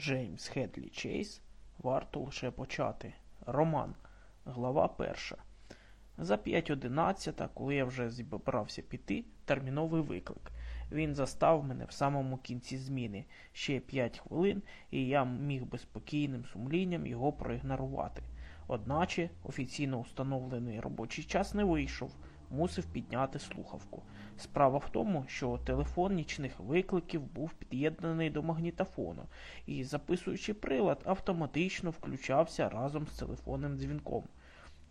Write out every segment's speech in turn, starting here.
Джеймс Хедлі Чейз Варто лише почати. Роман. Глава перша. За 5.11, коли я вже зібрався піти, терміновий виклик. Він застав мене в самому кінці зміни. Ще 5 хвилин, і я міг би спокійним сумлінням його проігнорувати. Одначе офіційно установлений робочий час не вийшов, мусив підняти слухавку. Справа в тому, що телефон нічних викликів був під'єднаний до магнітофону, і записуючий прилад автоматично включався разом з телефонним дзвінком.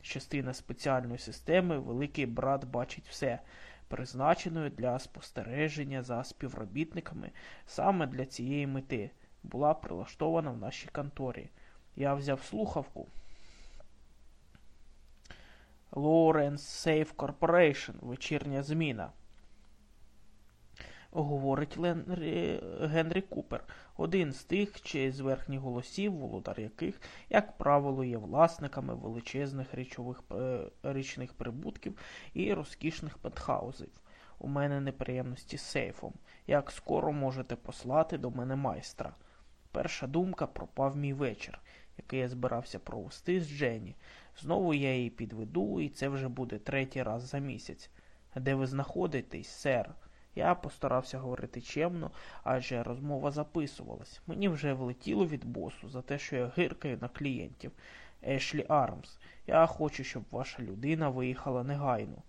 Частина спеціальної системи Великий брат бачить все, призначеною для спостереження за співробітниками саме для цієї мети, була прилаштована в нашій конторі. Я взяв слухавку. Lawrence Safe Corporation. Вечірня зміна. Говорить Ленрі, Генрі Купер, один з тих, чи з верхніх голосів, володар яких, як правило, є власниками величезних річових е, річних прибутків і розкішних пентхаузів. У мене неприємності з сейфом. Як скоро можете послати до мене майстра? Перша думка пропав мій вечір, який я збирався провести з Дженні. Знову я її підведу, і це вже буде третій раз за місяць. Де ви знаходитесь, сер? Я постарався говорити чемно, адже розмова записувалась. Мені вже влетіло від босу за те, що я гиркаю на клієнтів. Ешлі Армс, я хочу, щоб ваша людина виїхала негайно.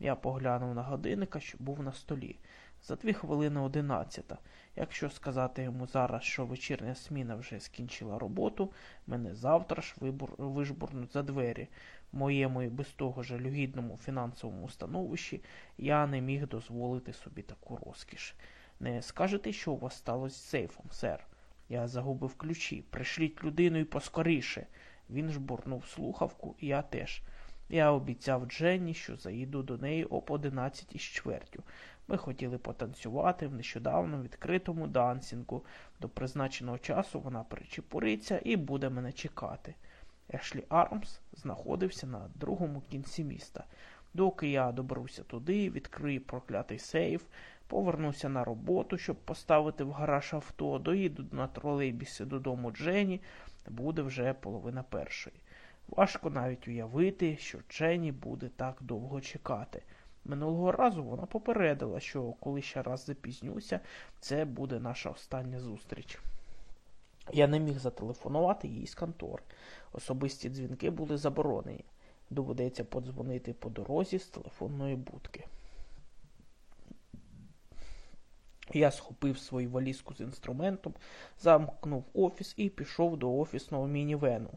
Я поглянув на годинника, що був на столі. За дві хвилини одинадцята. Якщо сказати йому зараз, що вечірня сміна вже скінчила роботу, мене завтра ж вибур... вижбурнуть за двері. Моєму і без того жалюгідному фінансовому становищі я не міг дозволити собі таку розкіш. Не скажете, що у вас сталося з сейфом, сер? Я загубив ключі. Пришліть людину і поскоріше. Він жбурнув слухавку, і я теж. Я обіцяв Дженні, що заїду до неї об одинадцятій з чвертю. Ми хотіли потанцювати в нещодавно відкритому дансінгу. До призначеного часу вона причепуриться і буде мене чекати. Ешлі Армс знаходився на другому кінці міста. Доки я доберуся туди, відкрию проклятий сейф, повернуся на роботу, щоб поставити в гараж авто, доїду на тролейбісі додому Джені, буде вже половина першої. Важко навіть уявити, що Джені буде так довго чекати. Минулого разу вона попередила, що коли ще раз запізнюся, це буде наша остання зустріч. Я не міг зателефонувати їй з контори. Особисті дзвінки були заборонені. Доведеться подзвонити по дорозі з телефонної будки. Я схопив свою валізку з інструментом, замкнув офіс і пішов до офісного мінівену.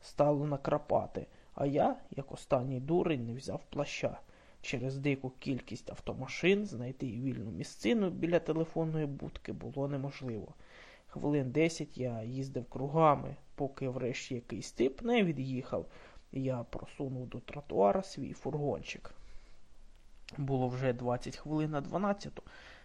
Стало накрапати, а я, як останній дурень, не взяв плаща. Через дику кількість автомашин знайти вільну місцину біля телефонної будки було неможливо. Хвилин десять я їздив кругами, поки врешті якийсь тип не від'їхав, я просунув до тротуара свій фургончик. Було вже 20 хвилин на 12,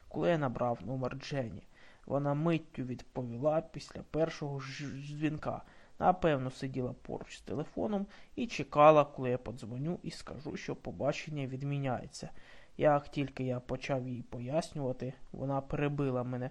коли я набрав номер Дженні. Вона миттю відповіла після першого ж дзвінка. Напевно, сиділа поруч з телефоном і чекала, коли я подзвоню і скажу, що побачення відміняється. Як тільки я почав їй пояснювати, вона перебила мене.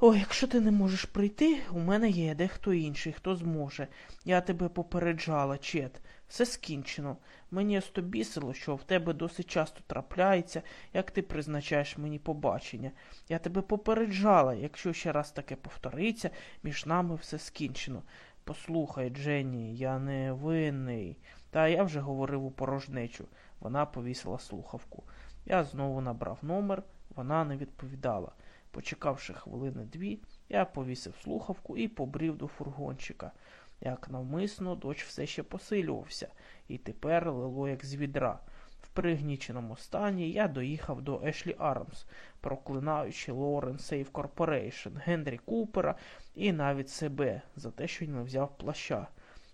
Ой, якщо ти не можеш прийти, у мене є дехто інший, хто зможе. Я тебе попереджала, Чет. Все скінчено. Мені остобісило, що в тебе досить часто трапляється, як ти призначаєш мені побачення. Я тебе попереджала, якщо ще раз таке повториться, між нами все скінчено. Послухай, Дженні, я не винний. Та я вже говорив у порожнечу. Вона повісила слухавку. Я знову набрав номер, вона не відповідала. Почекавши хвилини дві, я повісив слухавку і побрів до фургончика. Як навмисно, дощ все ще посилювався, і тепер лило, як з відра. Пригніченому стані я доїхав до Ешлі Армс, проклинаючи Лорен Сейф Корпорейшн, Генрі Купера і навіть себе за те, що не взяв плаща.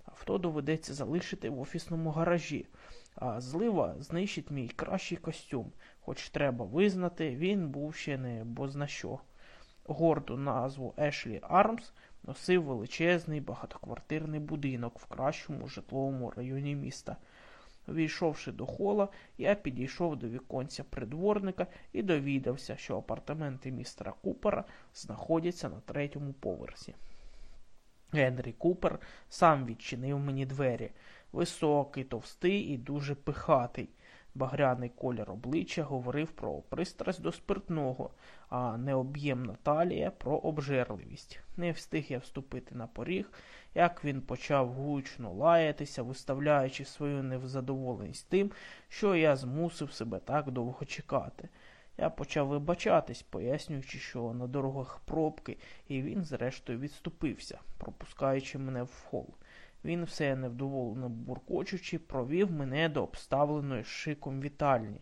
Авто доведеться залишити в офісному гаражі, а злива знищить мій кращий костюм, хоч треба визнати, він був ще не бозна що. Горду назву Ешлі Армс носив величезний багатоквартирний будинок в кращому житловому районі міста. Війшовши до хола, я підійшов до віконця придворника і довідався, що апартаменти містера Купера знаходяться на третьому поверсі. Генрі Купер сам відчинив мені двері. Високий, товстий і дуже пихатий. Багряний колір обличчя говорив про пристрасть до спиртного, а необ'ємна талія про обжерливість. Не встиг я вступити на поріг, як він почав гучно лаятися, виставляючи свою невзадоволеність тим, що я змусив себе так довго чекати. Я почав вибачатись, пояснюючи, що на дорогах пробки, і він, зрештою, відступився, пропускаючи мене в хол. Він, все невдоволено буркочучи, провів мене до обставленої шиком вітальні.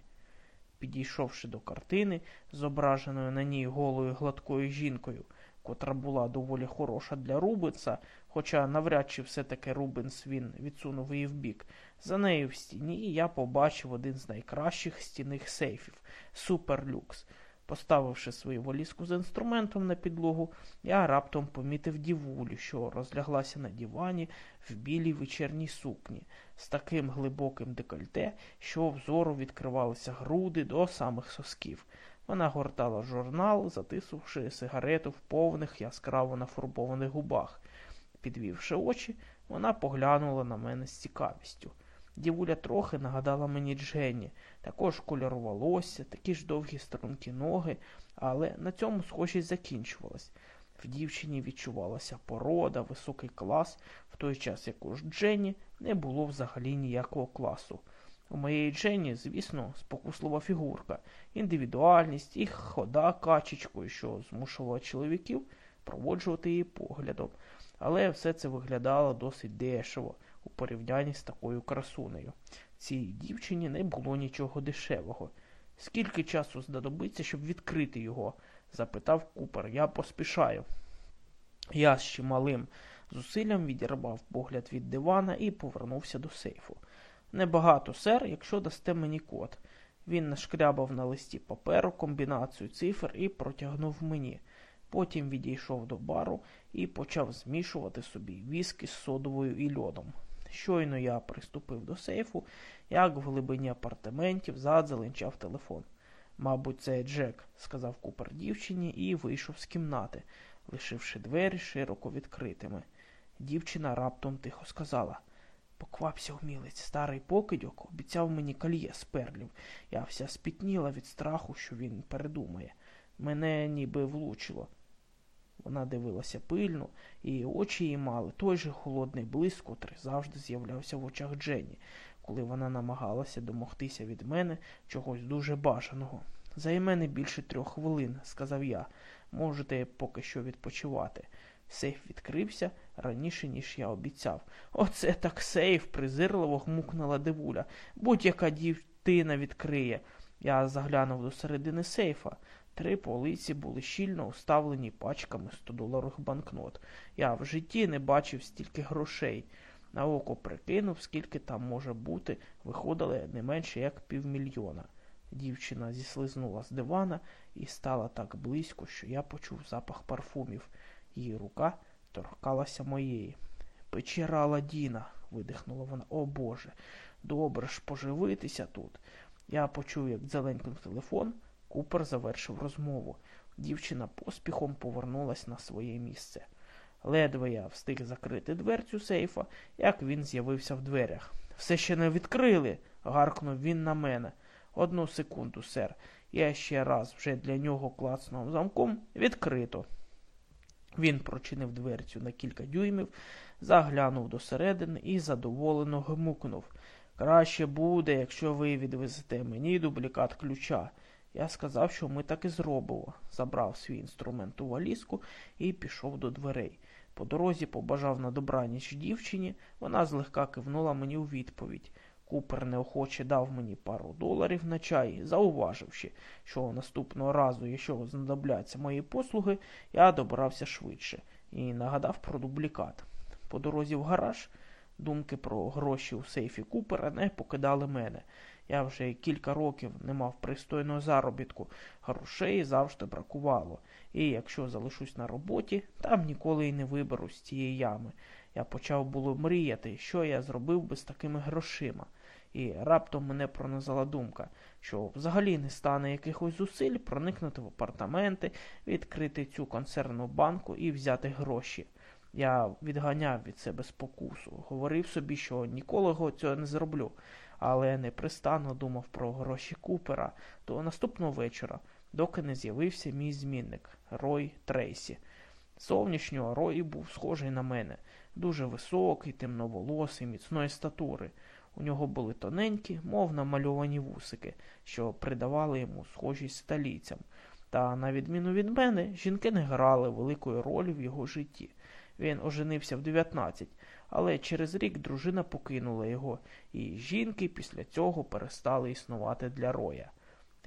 Підійшовши до картини, зображеної на ній голою гладкою жінкою, котра була доволі хороша для Рубенса, хоча навряд чи все-таки Рубенс він відсунув її вбік, за нею в стіні я побачив один з найкращих стінних сейфів суперлюкс. Поставивши свою валізку з інструментом на підлогу, я раптом помітив дівулю, що розляглася на дивані в білій вечірній сукні, з таким глибоким декольте, що взору відкривалися груди до самих сосків. Вона гортала журнал, затиснувши сигарету в повних яскраво нафарбованих губах. Підвівши очі, вона поглянула на мене з цікавістю. Дівуля трохи нагадала мені Дженні, також кольору волосся, такі ж довгі стрункі ноги, але на цьому схожість закінчувалась. В дівчині відчувалася порода, високий клас, в той час як у Дженні не було взагалі ніякого класу. У моєї Дженні, звісно, спокуслива фігурка, індивідуальність і хода качечкою, що змушувала чоловіків проводжувати її поглядом. Але все це виглядало досить дешево у порівнянні з такою красунею. Цій дівчині не було нічого дешевого. Скільки часу знадобиться, щоб відкрити його? запитав купер. Я поспішаю. Я з чималим зусиллям відірвав погляд від дивана і повернувся до сейфу. Небагато, сер, якщо дасте мені код. Він нашкрябав на листі паперу комбінацію цифр і протягнув мені. Потім відійшов до бару і почав змішувати собі віскі з содовою і льодом. Щойно я приступив до сейфу, як в глибині апартаментів задзеленчав телефон. Мабуть, це Джек, сказав купер дівчині і вийшов з кімнати, лишивши двері широко відкритими. Дівчина раптом тихо сказала Поквапся, умілець, старий покидьок обіцяв мені кольє з перлів. Я вся спітніла від страху, що він передумає. Мене ніби влучило. Вона дивилася пильно, і очі її мали той же холодний блиск, котрий завжди з'являвся в очах Дженні, коли вона намагалася домогтися від мене чогось дуже бажаного. Займе не більше трьох хвилин, сказав я. Можете поки що відпочивати. Сейф відкрився раніше, ніж я обіцяв. Оце так сейф, презирливо гмукнула дивуля. Будь-яка дівтина відкриє. Я заглянув до середини сейфа. Три полиці були щільно уставлені пачками 100-доларових банкнот. Я в житті не бачив стільки грошей. На око прикинув, скільки там може бути, виходили не менше як півмільйона. Дівчина зіслизнула з дивана і стала так близько, що я почув запах парфумів. Її рука торкалася моєї. Печера Аладдіна, видихнула вона. О Боже, добре ж поживитися тут. Я почув, як дзеленькнув телефон. Купер завершив розмову. Дівчина поспіхом повернулась на своє місце. Ледве я встиг закрити дверцю сейфа, як він з'явився в дверях. Все ще не відкрили, гаркнув він на мене. Одну секунду, сер. Я ще раз вже для нього клацнув замком відкрито. Він прочинив дверцю на кілька дюймів, заглянув досередини і задоволено гмукнув. Краще буде, якщо ви відвезете мені дублікат ключа. Я сказав, що ми так і зробимо. Забрав свій інструмент у валізку і пішов до дверей. По дорозі побажав на добраніч дівчині, вона злегка кивнула мені у відповідь. Купер неохоче дав мені пару доларів на чай, зауваживши, що наступного разу, якщо знадобляться мої послуги, я добрався швидше і нагадав про дублікат. По дорозі в гараж думки про гроші у сейфі Купера не покидали мене. Я вже кілька років не мав пристойного заробітку, грошей завжди бракувало, і якщо залишусь на роботі, там ніколи й не виберу з цієї ями. Я почав було мріяти, що я зробив би з такими грошима. І раптом мене пронизала думка, що взагалі не стане якихось зусиль проникнути в апартаменти, відкрити цю консервну банку і взяти гроші. Я відганяв від себе спокусу, говорив собі, що ніколи цього не зроблю, але непристанно думав про гроші Купера до наступного вечора, доки не з'явився мій змінник Рой Трейсі. Зовнішнього Рой був схожий на мене, дуже високий, темноволосий, міцної статури. У нього були тоненькі, мов намальовані вусики, що придавали йому схожість століцям. Та, на відміну від мене, жінки не грали великої ролі в його житті. Він оженився в 19, але через рік дружина покинула його, і жінки після цього перестали існувати для роя.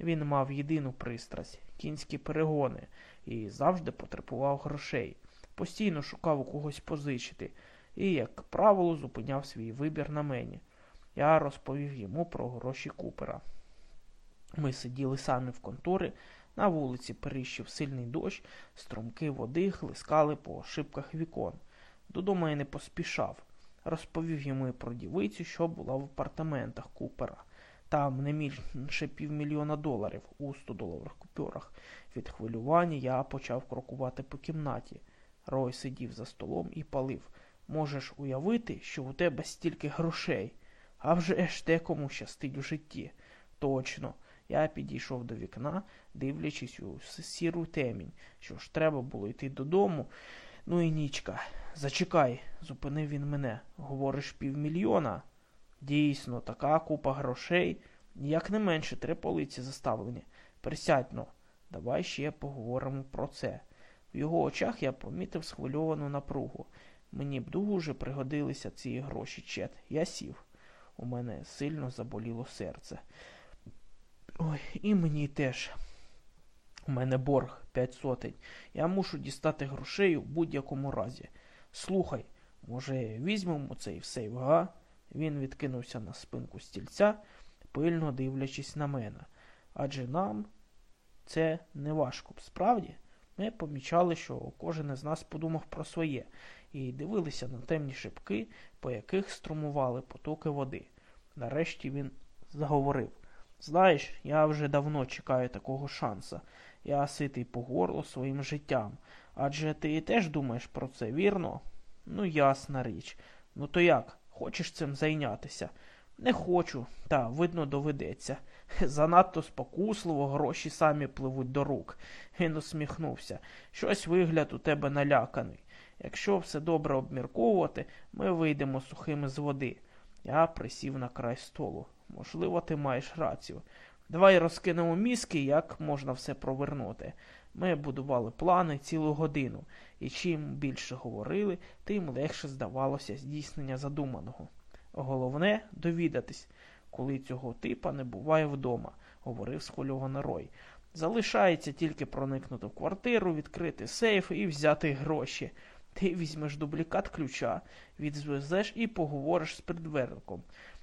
Він мав єдину пристрасть кінські перегони, і завжди потребував грошей, постійно шукав у когось позичити, і, як правило, зупиняв свій вибір на мені. Я розповів йому про гроші Купера. Ми сиділи самі в конторі, на вулиці періщив сильний дощ, струмки води хлискали по шибках вікон. Додому я не поспішав. Розповів йому про дівицю, що була в апартаментах Купера. Там не менше півмільйона доларів у 100 доларових купюрах. Від хвилювання я почав крокувати по кімнаті. Рой сидів за столом і палив. Можеш уявити, що у тебе стільки грошей. А вже ж декому щастить в житті. Точно. Я підійшов до вікна, дивлячись у сіру темінь. Що ж треба було йти додому. Ну і нічка. Зачекай, зупинив він мене. Говориш півмільйона? Дійсно, така купа грошей. Як не менше три полиці заставлені. Присядь но, давай ще поговоримо про це. В його очах я помітив схвильовану напругу. Мені б дуже пригодилися ці гроші чет. Я сів. У мене сильно заболіло серце. Ой, і мені теж. У мене борг п'ять сотень. Я мушу дістати грошей у будь-якому разі. Слухай, може, візьмемо цей сейф, га? Він відкинувся на спинку стільця, пильно дивлячись на мене. Адже нам це не важко. Справді, ми помічали, що кожен із нас подумав про своє, і дивилися на темні шибки, по яких струмували потоки води. Нарешті він заговорив. Знаєш, я вже давно чекаю такого шанса. Я ситий по горло своїм життям. Адже ти і теж думаєш про це, вірно? Ну, ясна річ. Ну то як? Хочеш цим зайнятися? Не хочу, та, видно, доведеться. Занадто спокусливо гроші самі пливуть до рук. Він усміхнувся. Щось вигляд у тебе наляканий. Якщо все добре обмірковувати, ми вийдемо сухими з води. Я присів на край столу. Можливо, ти маєш рацію. Давай розкинемо мізки, як можна все провернути. Ми будували плани цілу годину, і чим більше говорили, тим легше здавалося здійснення задуманого. Головне довідатись, коли цього типа не буває вдома, говорив схвильовано Рой. Залишається тільки проникнути в квартиру, відкрити сейф і взяти гроші. Ти візьмеш дублікат ключа, відзвезеш і поговориш з придверником.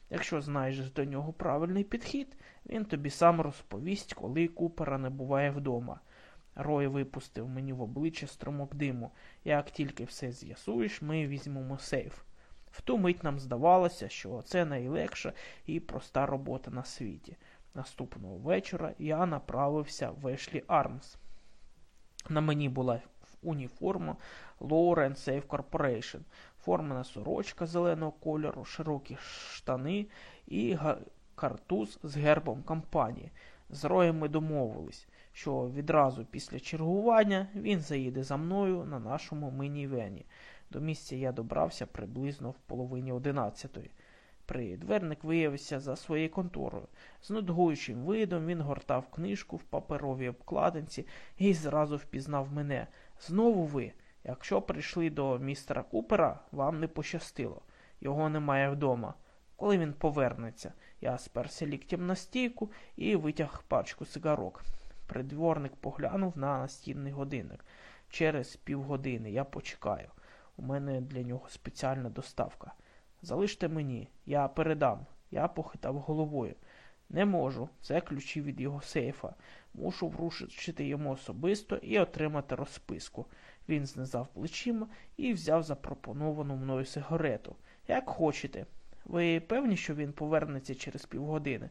Якщо знаєш до нього правильний підхід, він тобі сам розповість, коли купера не буває вдома. Рой випустив мені в обличчя струмок диму. Як тільки все з'ясуєш, ми візьмемо сейф. В ту мить нам здавалося, що це найлегша і проста робота на світі. Наступного вечора я направився в Ешлі Армс. На мені була уніформа Lawrence Safe Corporation, формена сорочка зеленого кольору, широкі штани і картуз з гербом компанії. З роєм ми домовились, що відразу після чергування він заїде за мною на нашому мінівені. До місця я добрався приблизно в половині одинадцятої. Придверник виявився за своєю конторою. З нудгуючим видом він гортав книжку в паперовій обкладинці і зразу впізнав мене. Знову ви. Якщо прийшли до містера Купера, вам не пощастило. Його немає вдома. Коли він повернеться, я сперся ліктем на стійку і витяг пачку цигарок. Придворник поглянув на настінний годинник. Через півгодини я почекаю. У мене для нього спеціальна доставка. Залиште мені, я передам. Я похитав головою. Не можу. Це ключі від його сейфа. Мушу врушити йому особисто і отримати розписку. Він знизав плечима і взяв запропоновану мною сигарету. Як хочете. Ви певні, що він повернеться через півгодини?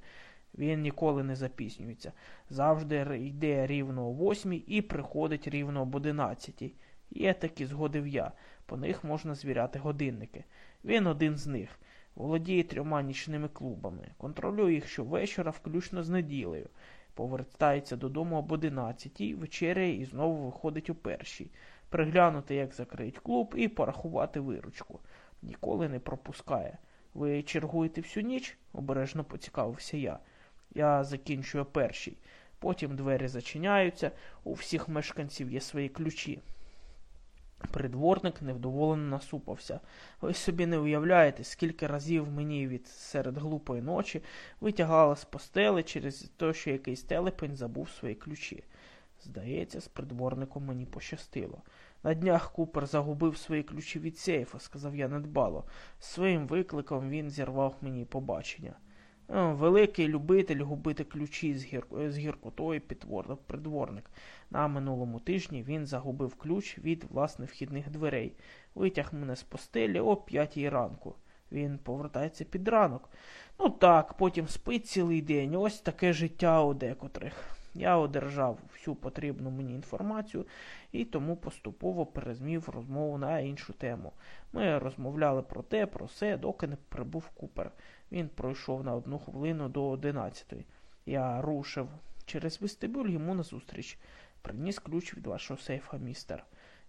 Він ніколи не запізнюється. Завжди йде рівно о восьмій і приходить рівно об одинадцятій. Є таки згодив я. По них можна звіряти годинники. Він один з них. Володіє трьома нічними клубами. Контролює їх щовечора, включно з неділею. Повертається додому об одинадцятій, вечеряє і знову виходить о першій. Приглянути, як закриють клуб, і порахувати виручку. Ніколи не пропускає. Ви чергуєте всю ніч? обережно поцікавився я. Я закінчую о першій. Потім двері зачиняються, у всіх мешканців є свої ключі. Придворник невдоволено насупався. Ви собі не уявляєте, скільки разів мені від серед глупої ночі витягала з постели через те, що якийсь телепень забув свої ключі. Здається, з придворником мені пощастило. На днях Купер загубив свої ключі від сейфа, сказав я недбало. Своїм викликом він зірвав мені побачення. Великий любитель губити ключі з, гір... з гіркотою підтворив придворник. На минулому тижні він загубив ключ від власне вхідних дверей. Витяг мене з постелі о п'ятій ранку. Він повертається під ранок. Ну так, потім спить цілий день. Ось таке життя у декотрих. Я одержав всю потрібну мені інформацію і тому поступово перезмів розмову на іншу тему. Ми розмовляли про те, про все, доки не прибув купер. Він пройшов на одну хвилину до одинадцятої. Я рушив через вестибюль йому назустріч. Приніс ключ від вашого сейфа, містер.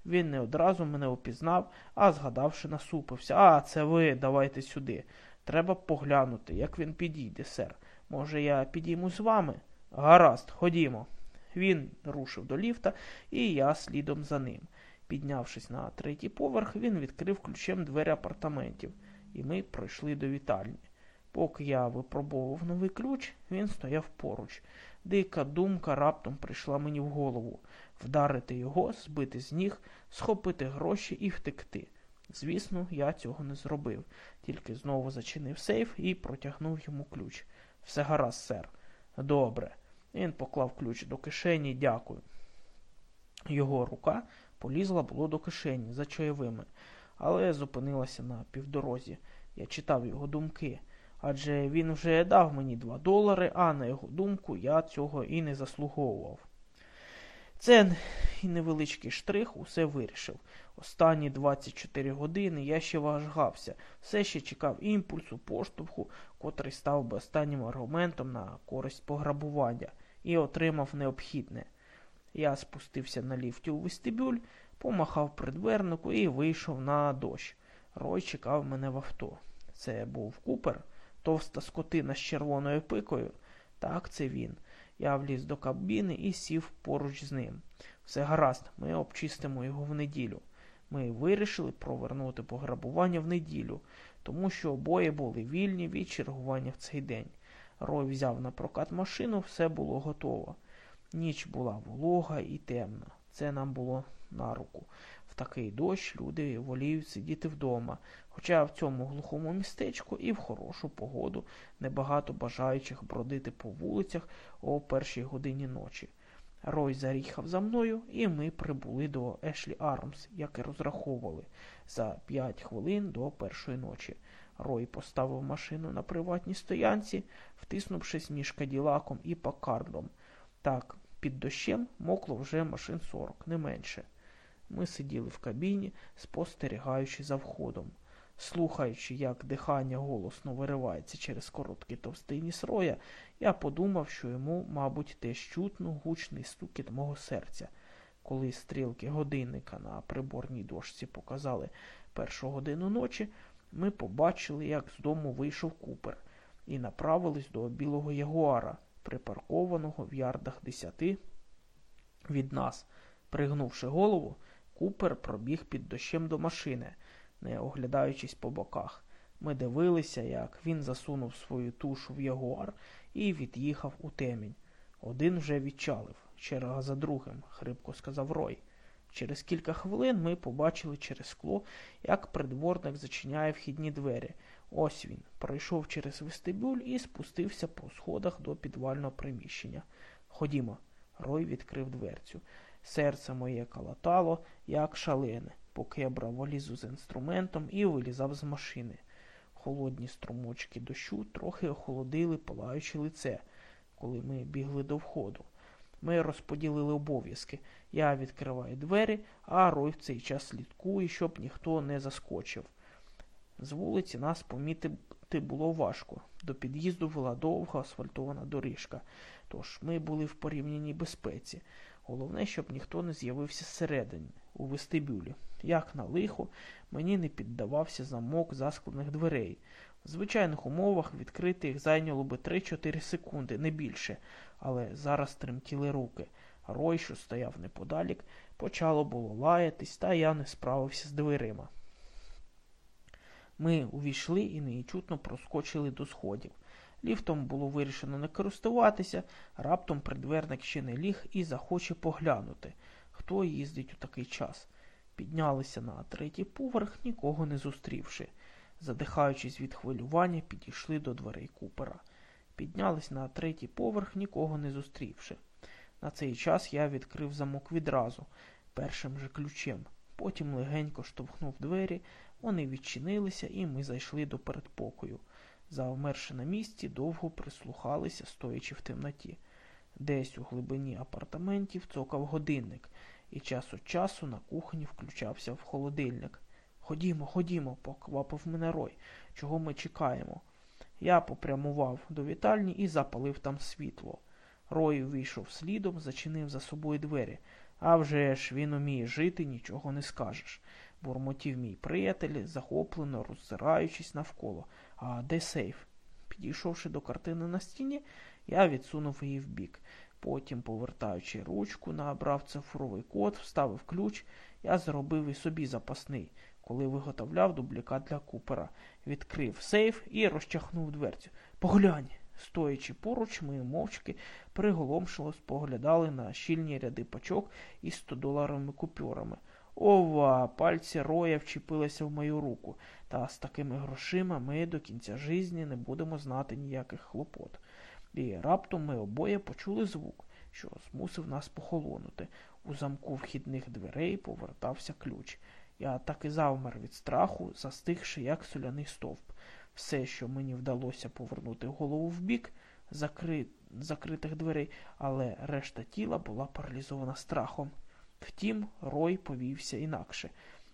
Він не одразу мене опізнав, а згадавши, насупився. А, це ви, давайте сюди. Треба поглянути, як він підійде, сер. Може, я підійму з вами? Гаразд, ходімо. Він рушив до ліфта, і я слідом за ним. Піднявшись на третій поверх, він відкрив ключем двері апартаментів, і ми пройшли до вітальні. Поки я випробовував новий ключ, він стояв поруч. Дика думка раптом прийшла мені в голову вдарити його, збити з ніг, схопити гроші і втекти. Звісно, я цього не зробив, тільки знову зачинив сейф і протягнув йому ключ. Все гаразд, сер. Добре. Він поклав ключ до кишені, дякую. Його рука полізла було до кишені за чайовими, але зупинилася на півдорозі. Я читав його думки. Адже він вже дав мені два долари, а на його думку, я цього і не заслуговував. Це і невеличкий штрих усе вирішив. Останні 24 години я ще важгався, все ще чекав імпульсу, поштовху, котрий став би останнім аргументом на користь пограбування, і отримав необхідне. Я спустився на ліфті у вестибюль, помахав придвернику і вийшов на дощ. Рой чекав мене в авто. Це був купер, товста скотина з червоною пикою. Так, це він. Я вліз до кабіни і сів поруч з ним. Все гаразд, ми обчистимо його в неділю. Ми вирішили провернути пограбування в неділю, тому що обоє були вільні від чергування в цей день. Рой взяв на прокат машину, все було готово. Ніч була волога і темна. Це нам було на руку. В такий дощ люди воліють сидіти вдома, хоча в цьому глухому містечку і в хорошу погоду небагато бажаючих бродити по вулицях о першій годині ночі. Рой заріхав за мною, і ми прибули до Ешлі Армс, як і розраховували, за п'ять хвилин до першої ночі. Рой поставив машину на приватній стоянці, втиснувшись між Каділаком і Пакардом. Так, під дощем мокло вже машин сорок, не менше. Ми сиділи в кабіні, спостерігаючи за входом. Слухаючи, як дихання голосно виривається через короткий товстий ніс роя, я подумав, що йому, мабуть, теж чутно гучний стукіт мого серця. Коли стрілки годинника на приборній дошці показали першу годину ночі, ми побачили, як з дому вийшов купер, і направились до білого ягуара, припаркованого в ярдах десяти від нас. Пригнувши голову, купер пробіг під дощем до машини не оглядаючись по боках. Ми дивилися, як він засунув свою тушу в ягуар і від'їхав у темінь. Один вже відчалив, черга за другим, хрипко сказав Рой. Через кілька хвилин ми побачили через скло, як придворник зачиняє вхідні двері. Ось він пройшов через вестибюль і спустився по сходах до підвального приміщення. Ходімо, Рой відкрив дверцю. Серце моє калатало, як шалене поки я брав валізу з інструментом і вилізав з машини. Холодні струмочки дощу трохи охолодили палаюче лице, коли ми бігли до входу. Ми розподілили обов'язки. Я відкриваю двері, а Рой в цей час слідкує, щоб ніхто не заскочив. З вулиці нас помітити було важко. До під'їзду вела довга асфальтована доріжка, тож ми були в порівняній безпеці. Головне, щоб ніхто не з'явився зсередини, у вестибюлі. Як на лихо, мені не піддавався замок засклених дверей. В звичайних умовах відкрити їх зайняло би 3-4 секунди, не більше, але зараз тремтіли руки. Рой, що стояв неподалік, почало було лаятись, та я не справився з дверима. Ми увійшли і неічутно проскочили до сходів. Ліфтом було вирішено не користуватися, раптом придверник ще не ліг і захоче поглянути, хто їздить у такий час. Піднялися на третій поверх, нікого не зустрівши. Задихаючись від хвилювання, підійшли до дверей купера. Піднялись на третій поверх, нікого не зустрівши. На цей час я відкрив замок відразу, першим же ключем. Потім легенько штовхнув двері, вони відчинилися, і ми зайшли до передпокою. Завмерши на місці, довго прислухалися, стоячи в темноті. Десь у глибині апартаментів цокав годинник, і час від часу на кухні включався в холодильник. Ходімо, ходімо, поквапив мене Рой. Чого ми чекаємо? Я попрямував до вітальні і запалив там світло. Рой увійшов слідом, зачинив за собою двері. А вже ж він уміє жити, нічого не скажеш. Бурмотів мій приятель, захоплено роззираючись навколо. А де сейф? Підійшовши до картини на стіні, я відсунув її вбік. Потім, повертаючи ручку, набрав цифровий код, вставив ключ, я зробив і собі запасний, коли виготовляв дублікат для купера, відкрив сейф і розчахнув дверцю. Поглянь! Стоячи поруч, ми мовчки приголомшило споглядали на щільні ряди пачок із 100-доларовими купюрами. Ова, пальці роя вчепилися в мою руку, та з такими грошима ми до кінця житті не будемо знати ніяких хлопот. І раптом ми обоє почули звук, що змусив нас похолонути. У замку вхідних дверей повертався ключ. Я так і завмер від страху, застигши, як соляний стовп. Все, що мені вдалося повернути голову вбік закри... закритих дверей, але решта тіла була паралізована страхом. Втім, Рой повівся інакше.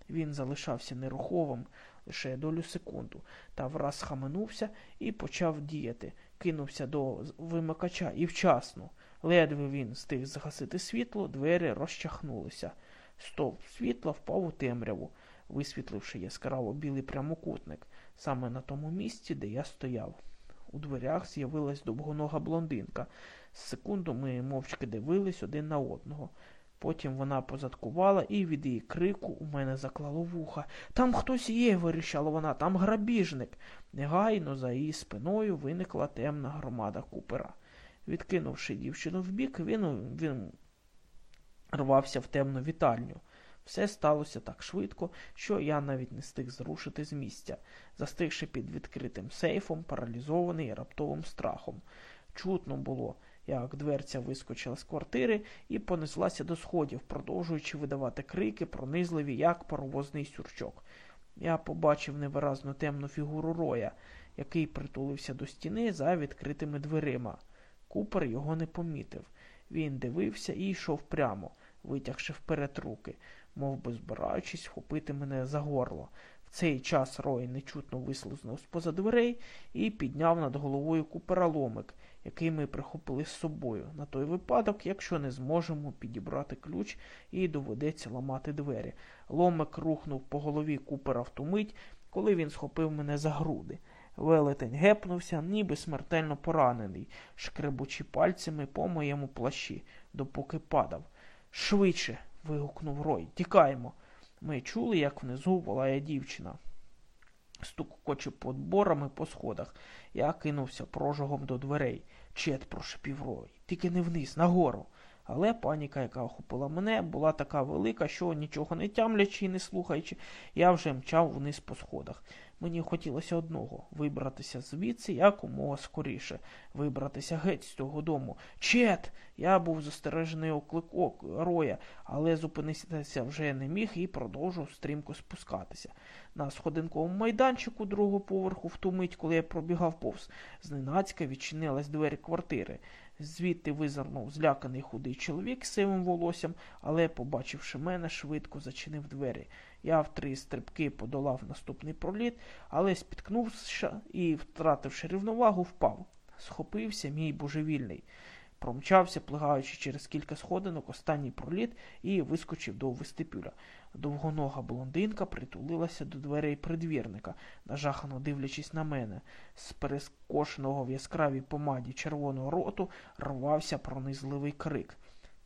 Він залишався неруховим лише долю секунду, та враз схаменувся і почав діяти, кинувся до вимикача і вчасно. Ледве він встиг загасити світло, двері розчахнулися. Стовп світла впав у темряву, висвітливши яскраво білий прямокутник, саме на тому місці, де я стояв. У дверях з'явилась довгонога блондинка. З секунду ми мовчки дивились один на одного. Потім вона позадкувала, і від її крику у мене заклало вуха. Там хтось є, вирішала вона, там грабіжник. Негайно за її спиною виникла темна громада купера. Відкинувши дівчину вбік, він, він рвався в темну вітальню. Все сталося так швидко, що я навіть не встиг зрушити з місця, застигши під відкритим сейфом, паралізований раптовим страхом. Чутно було, як дверця вискочила з квартири і понеслася до сходів, продовжуючи видавати крики, пронизливі, як паровозний сюрчок. Я побачив невиразну темну фігуру роя, який притулився до стіни за відкритими дверима. Купер його не помітив. Він дивився і йшов прямо, витягши вперед руки, мов би збираючись вхопити мене за горло. В цей час Рой нечутно вислизнув з поза дверей і підняв над головою купера ломик, який ми прихопили з собою, на той випадок, якщо не зможемо підібрати ключ і доведеться ламати двері. Ломик рухнув по голові купера в ту мить, коли він схопив мене за груди. Велетень гепнувся, ніби смертельно поранений, шкребучи пальцями по моєму плащі, допоки падав. Швидше. вигукнув Рой. Тікаємо. Ми чули, як внизу волає дівчина. Стукоче подборами по сходах. Я кинувся прожогом до дверей. Чет прошепів Рой. Тільки не вниз, нагору. Але паніка, яка охопила мене, була така велика, що, нічого не тямлячи і не слухаючи, я вже мчав вниз по сходах. Мені хотілося одного вибратися звідси якомога скоріше, вибратися геть з цього дому. Чет! Я був застережений оклик роя, але зупинитися вже не міг і продовжував стрімко спускатися. На сходинковому майданчику другого поверху, в ту мить, коли я пробігав повз, зненацька відчинилась двері квартири. Звідти визирнув зляканий худий чоловік з сивим волоссям, але, побачивши мене, швидко зачинив двері. Я в три стрибки подолав наступний проліт, але спіткнувся і, втративши рівновагу, впав. Схопився мій божевільний. Промчався, плигаючи через кілька сходинок, останній проліт і вискочив до вестибюля. Довгонога блондинка притулилася до дверей придвірника, нажахано дивлячись на мене. З перескошеного в яскравій помаді червоного роту рвався пронизливий крик.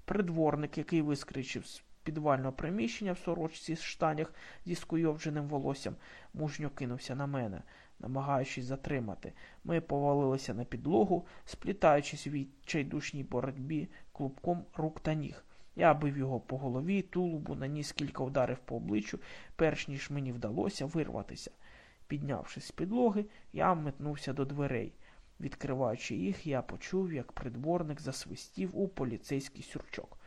Придворник, який вискричив з підвального приміщення в сорочці з штанях зі скуйовдженим волоссям, мужньо кинувся на мене, намагаючись затримати. Ми повалилися на підлогу, сплітаючись в відчайдушній боротьбі клубком рук та ніг. Я бив його по голові, тулубу, наніс кілька ударів по обличчю, перш ніж мені вдалося вирватися. Піднявшись з підлоги, я метнувся до дверей. Відкриваючи їх, я почув, як придворник засвистів у поліцейський сюрчок.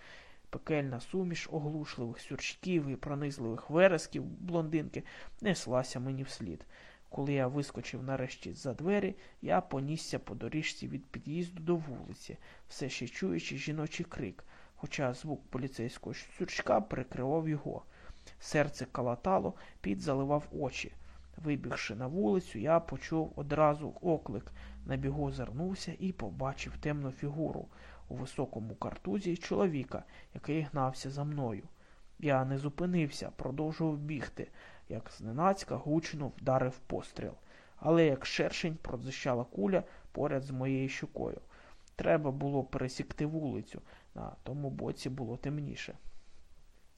Пекельна суміш оглушливих сюрчків і пронизливих вересків блондинки неслася мені вслід. Коли я вискочив нарешті за двері, я понісся по доріжці від під'їзду до вулиці, все ще чуючи жіночий крик, хоча звук поліцейського сюрчка перекривав його. Серце калатало, під заливав очі. Вибігши на вулицю, я почув одразу оклик, на бігу зернувся і побачив темну фігуру у високому картузі чоловіка, який гнався за мною. Я не зупинився, продовжував бігти, як зненацька гучно вдарив постріл. Але як шершень продзищала куля поряд з моєю щукою. Треба було пересікти вулицю, на тому боці було темніше.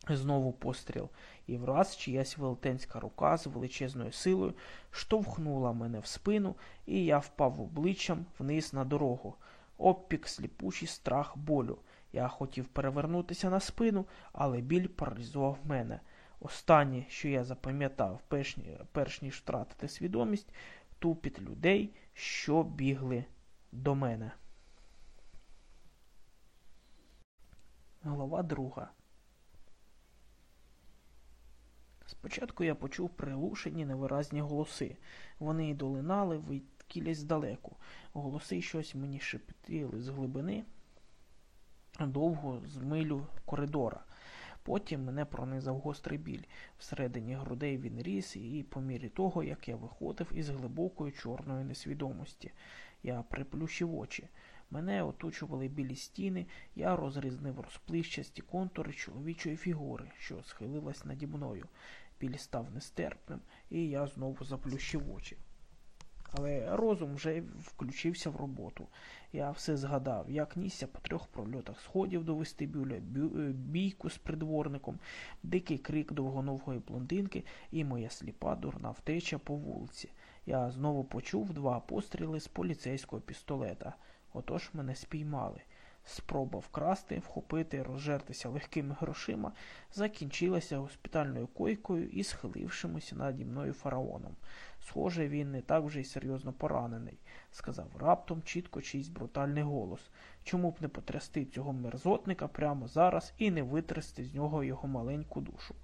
Знову постріл, і враз чиясь велетенська рука з величезною силою штовхнула мене в спину, і я впав обличчям вниз на дорогу. Обпік сліпучий страх болю. Я хотів перевернутися на спину, але біль паралізував мене. Останнє, що я запам'ятав, перш, перш ніж втратити свідомість, тупіт людей, що бігли до мене. Глава друга. Спочатку я почув приглушені невиразні голоси. Вони долинали відкілись здалеку. Голоси щось мені шепотіли з глибини довго з милю коридора. Потім мене пронизав гострий біль. Всередині грудей він ріс, і по мірі того, як я виходив із глибокої чорної несвідомості, я приплющив очі. Мене оточували білі стіни, я розрізнив розплищасті контури чоловічої фігури, що схилилась наді мною. Біль став нестерпним, і я знову заплющив очі. Але розум вже включився в роботу. Я все згадав, як нісся по трьох прольотах сходів до вестибюля, е, бійку з придворником, дикий крик довгоновгої блондинки і моя сліпа дурна втеча по вулиці. Я знову почув два постріли з поліцейського пістолета. Отож мене спіймали. Спроба вкрасти, вхопити, розжертися легкими грошима закінчилася госпітальною койкою і схилившимося наді мною фараоном. Схоже, він не так вже й серйозно поранений, сказав раптом чітко чийсь брутальний голос. Чому б не потрясти цього мерзотника прямо зараз і не витрясти з нього його маленьку душу?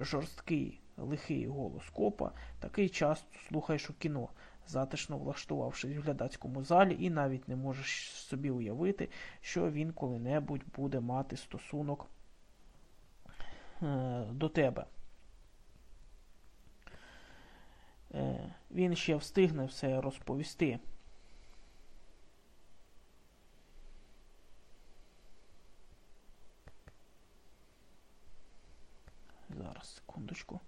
Жорсткий, лихий голос копа такий часто слухаєш у кіно затишно влаштувавшись в глядацькому залі, і навіть не можеш собі уявити, що він коли-небудь буде мати стосунок е, до тебе. Е, він ще встигне все розповісти. Зараз, секундочку.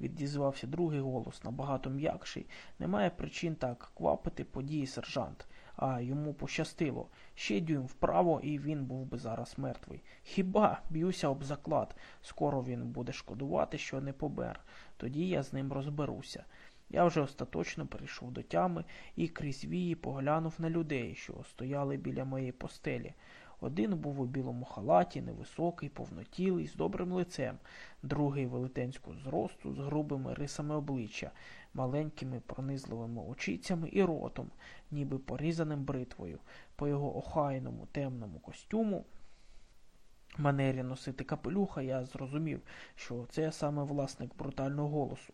Відізвався другий голос, набагато м'якший. Немає причин так квапити події сержант, а йому пощастило. Ще дюйм вправо, і він був би зараз мертвий. Хіба б'юся об заклад? Скоро він буде шкодувати, що не побер. Тоді я з ним розберуся. Я вже остаточно перейшов до тями і крізь вії поглянув на людей, що стояли біля моєї постелі. Один був у білому халаті, невисокий, повнотілий, з добрим лицем, другий велетенського зросту, з грубими рисами обличчя, маленькими пронизливими очицями і ротом, ніби порізаним бритвою. По його охайному темному костюму, манері носити капелюха, я зрозумів, що це саме власник брутального голосу,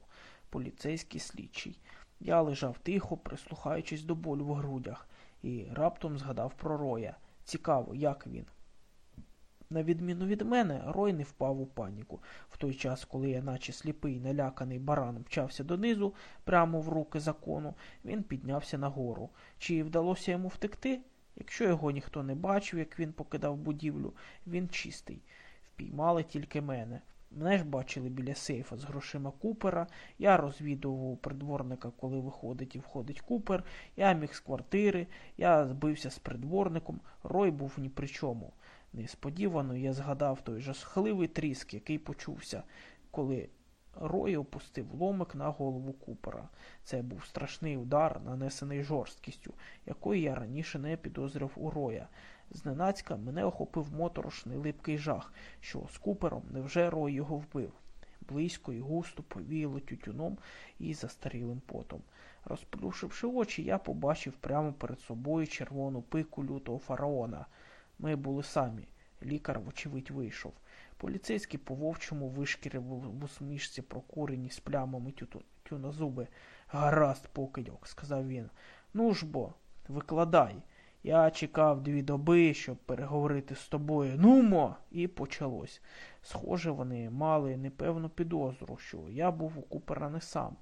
поліцейський слідчий. Я лежав тихо, прислухаючись до болю в грудях, і раптом згадав про роя. Цікаво, як він. На відміну від мене, Рой не впав у паніку. В той час, коли я, наче сліпий, наляканий баран, мчався донизу, прямо в руки закону, він піднявся нагору. Чи вдалося йому втекти? Якщо його ніхто не бачив, як він покидав будівлю, він чистий. Впіймали тільки мене. Мене ж бачили біля сейфа з грошима Купера. Я розвідував придворника, коли виходить і входить Купер. Я міг з квартири, я збився з придворником. Рой був ні при чому. Несподівано я згадав той жахливий тріск, який почувся, коли Рой опустив ломик на голову Купера. Це був страшний удар, нанесений жорсткістю, якої я раніше не підозрював у Роя. Зненацька мене охопив моторошний липкий жах, що з Купером невже Рой його вбив. Близько і густо повіяло тютюном і застарілим потом. Розплюшивши очі, я побачив прямо перед собою червону пику лютого фараона. Ми були самі. Лікар, вочевидь, вийшов. Поліцейський по вовчому вишкірив в усмішці прокурені з плямами тютю зуби. Гаразд, покидьок, сказав він. Ну ж бо, викладай. Я чекав дві доби, щоб переговорити з тобою. Нумо! І почалось. Схоже, вони мали непевну підозру, що я був у Купера не сам.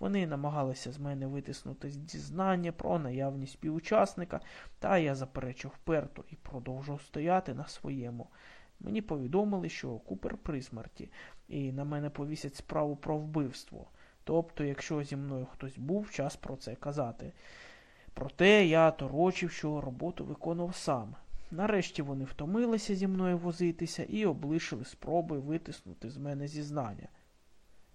Вони намагалися з мене витиснути дізнання про наявність співучасника, та я заперечив вперто і продовжував стояти на своєму. Мені повідомили, що Купер при смерті, і на мене повісять справу про вбивство. Тобто, якщо зі мною хтось був, час про це казати. Проте я торочив, що роботу виконував сам. Нарешті вони втомилися зі мною возитися і облишили спроби витиснути з мене зізнання.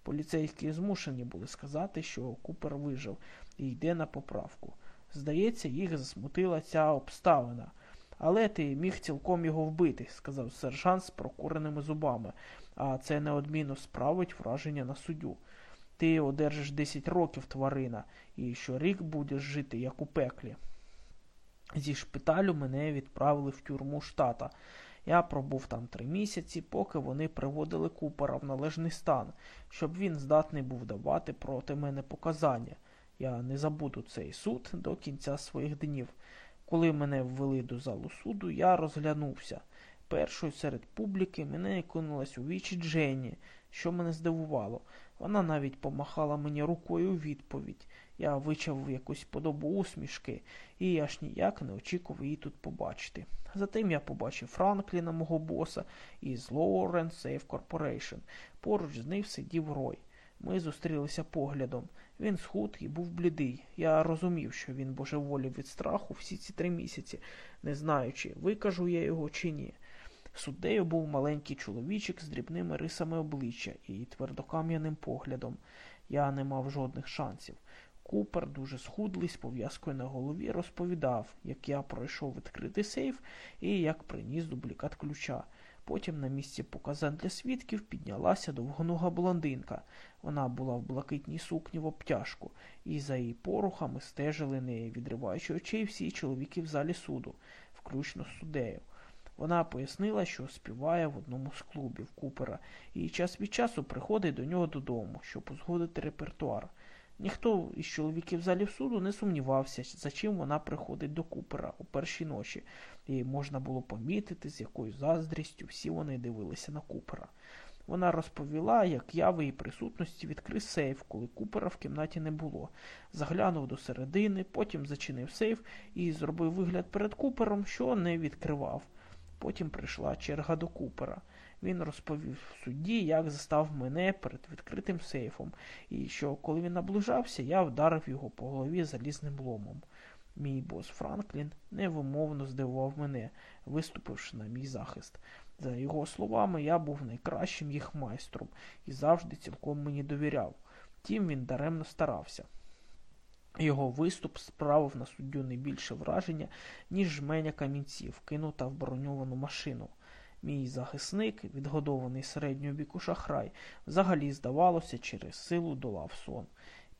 Поліцейські змушені були сказати, що Купер вижив і йде на поправку. Здається, їх засмутила ця обставина. Але ти міг цілком його вбити, сказав сержант з прокуреними зубами, а це неодмінно справить враження на суддю. Ти одержиш 10 років тварина, і щорік будеш жити, як у пеклі. Зі шпиталю мене відправили в тюрму штата. Я пробув там три місяці, поки вони приводили купера в належний стан, щоб він здатний був давати проти мене показання. Я не забуду цей суд до кінця своїх днів. Коли мене ввели до залу суду, я розглянувся. Першою серед публіки мене кинулась у вічі Дженні, що мене здивувало. Вона навіть помахала мені рукою у відповідь. Я вичав якусь подобу усмішки і аж ніяк не очікував її тут побачити. Затим я побачив Франкліна, мого боса, із Lawrence Safe Corporation. Поруч з ним сидів Рой. Ми зустрілися поглядом. Він схуд і був блідий. Я розумів, що він божеволів від страху всі ці три місяці, не знаючи, викажу я його чи ні. Суддею був маленький чоловічик з дрібними рисами обличчя і твердокам'яним поглядом. Я не мав жодних шансів. Купер, дуже схудлий, з пов'язкою на голові, розповідав, як я пройшов відкритий сейф і як приніс дублікат ключа. Потім на місці показань для свідків піднялася довгонога блондинка. Вона була в блакитній сукні в обтяжку, і за її порухами стежили неї, відриваючи очей всі чоловіки в залі суду, включно з суддею. Вона пояснила, що співає в одному з клубів Купера, і час від часу приходить до нього додому, щоб узгодити репертуар. Ніхто із чоловіків залів суду не сумнівався, за чим вона приходить до Купера у першій ночі, і можна було помітити, з якою заздрістю всі вони дивилися на Купера. Вона розповіла, як я в її присутності відкрив сейф, коли Купера в кімнаті не було. Заглянув до середини, потім зачинив сейф і зробив вигляд перед Купером, що не відкривав. Потім прийшла черга до Купера. Він розповів судді, як застав мене перед відкритим сейфом, і що, коли він наближався, я вдарив його по голові залізним ломом. Мій бос Франклін невимовно здивував мене, виступивши на мій захист. За його словами, я був найкращим їх майстром і завжди цілком мені довіряв. Втім, він даремно старався. Його виступ справив на суддю не більше враження, ніж жменя камінців, кинута в броньовану машину. Мій захисник, відгодований середнього віку шахрай, взагалі, здавалося, через силу долав сон.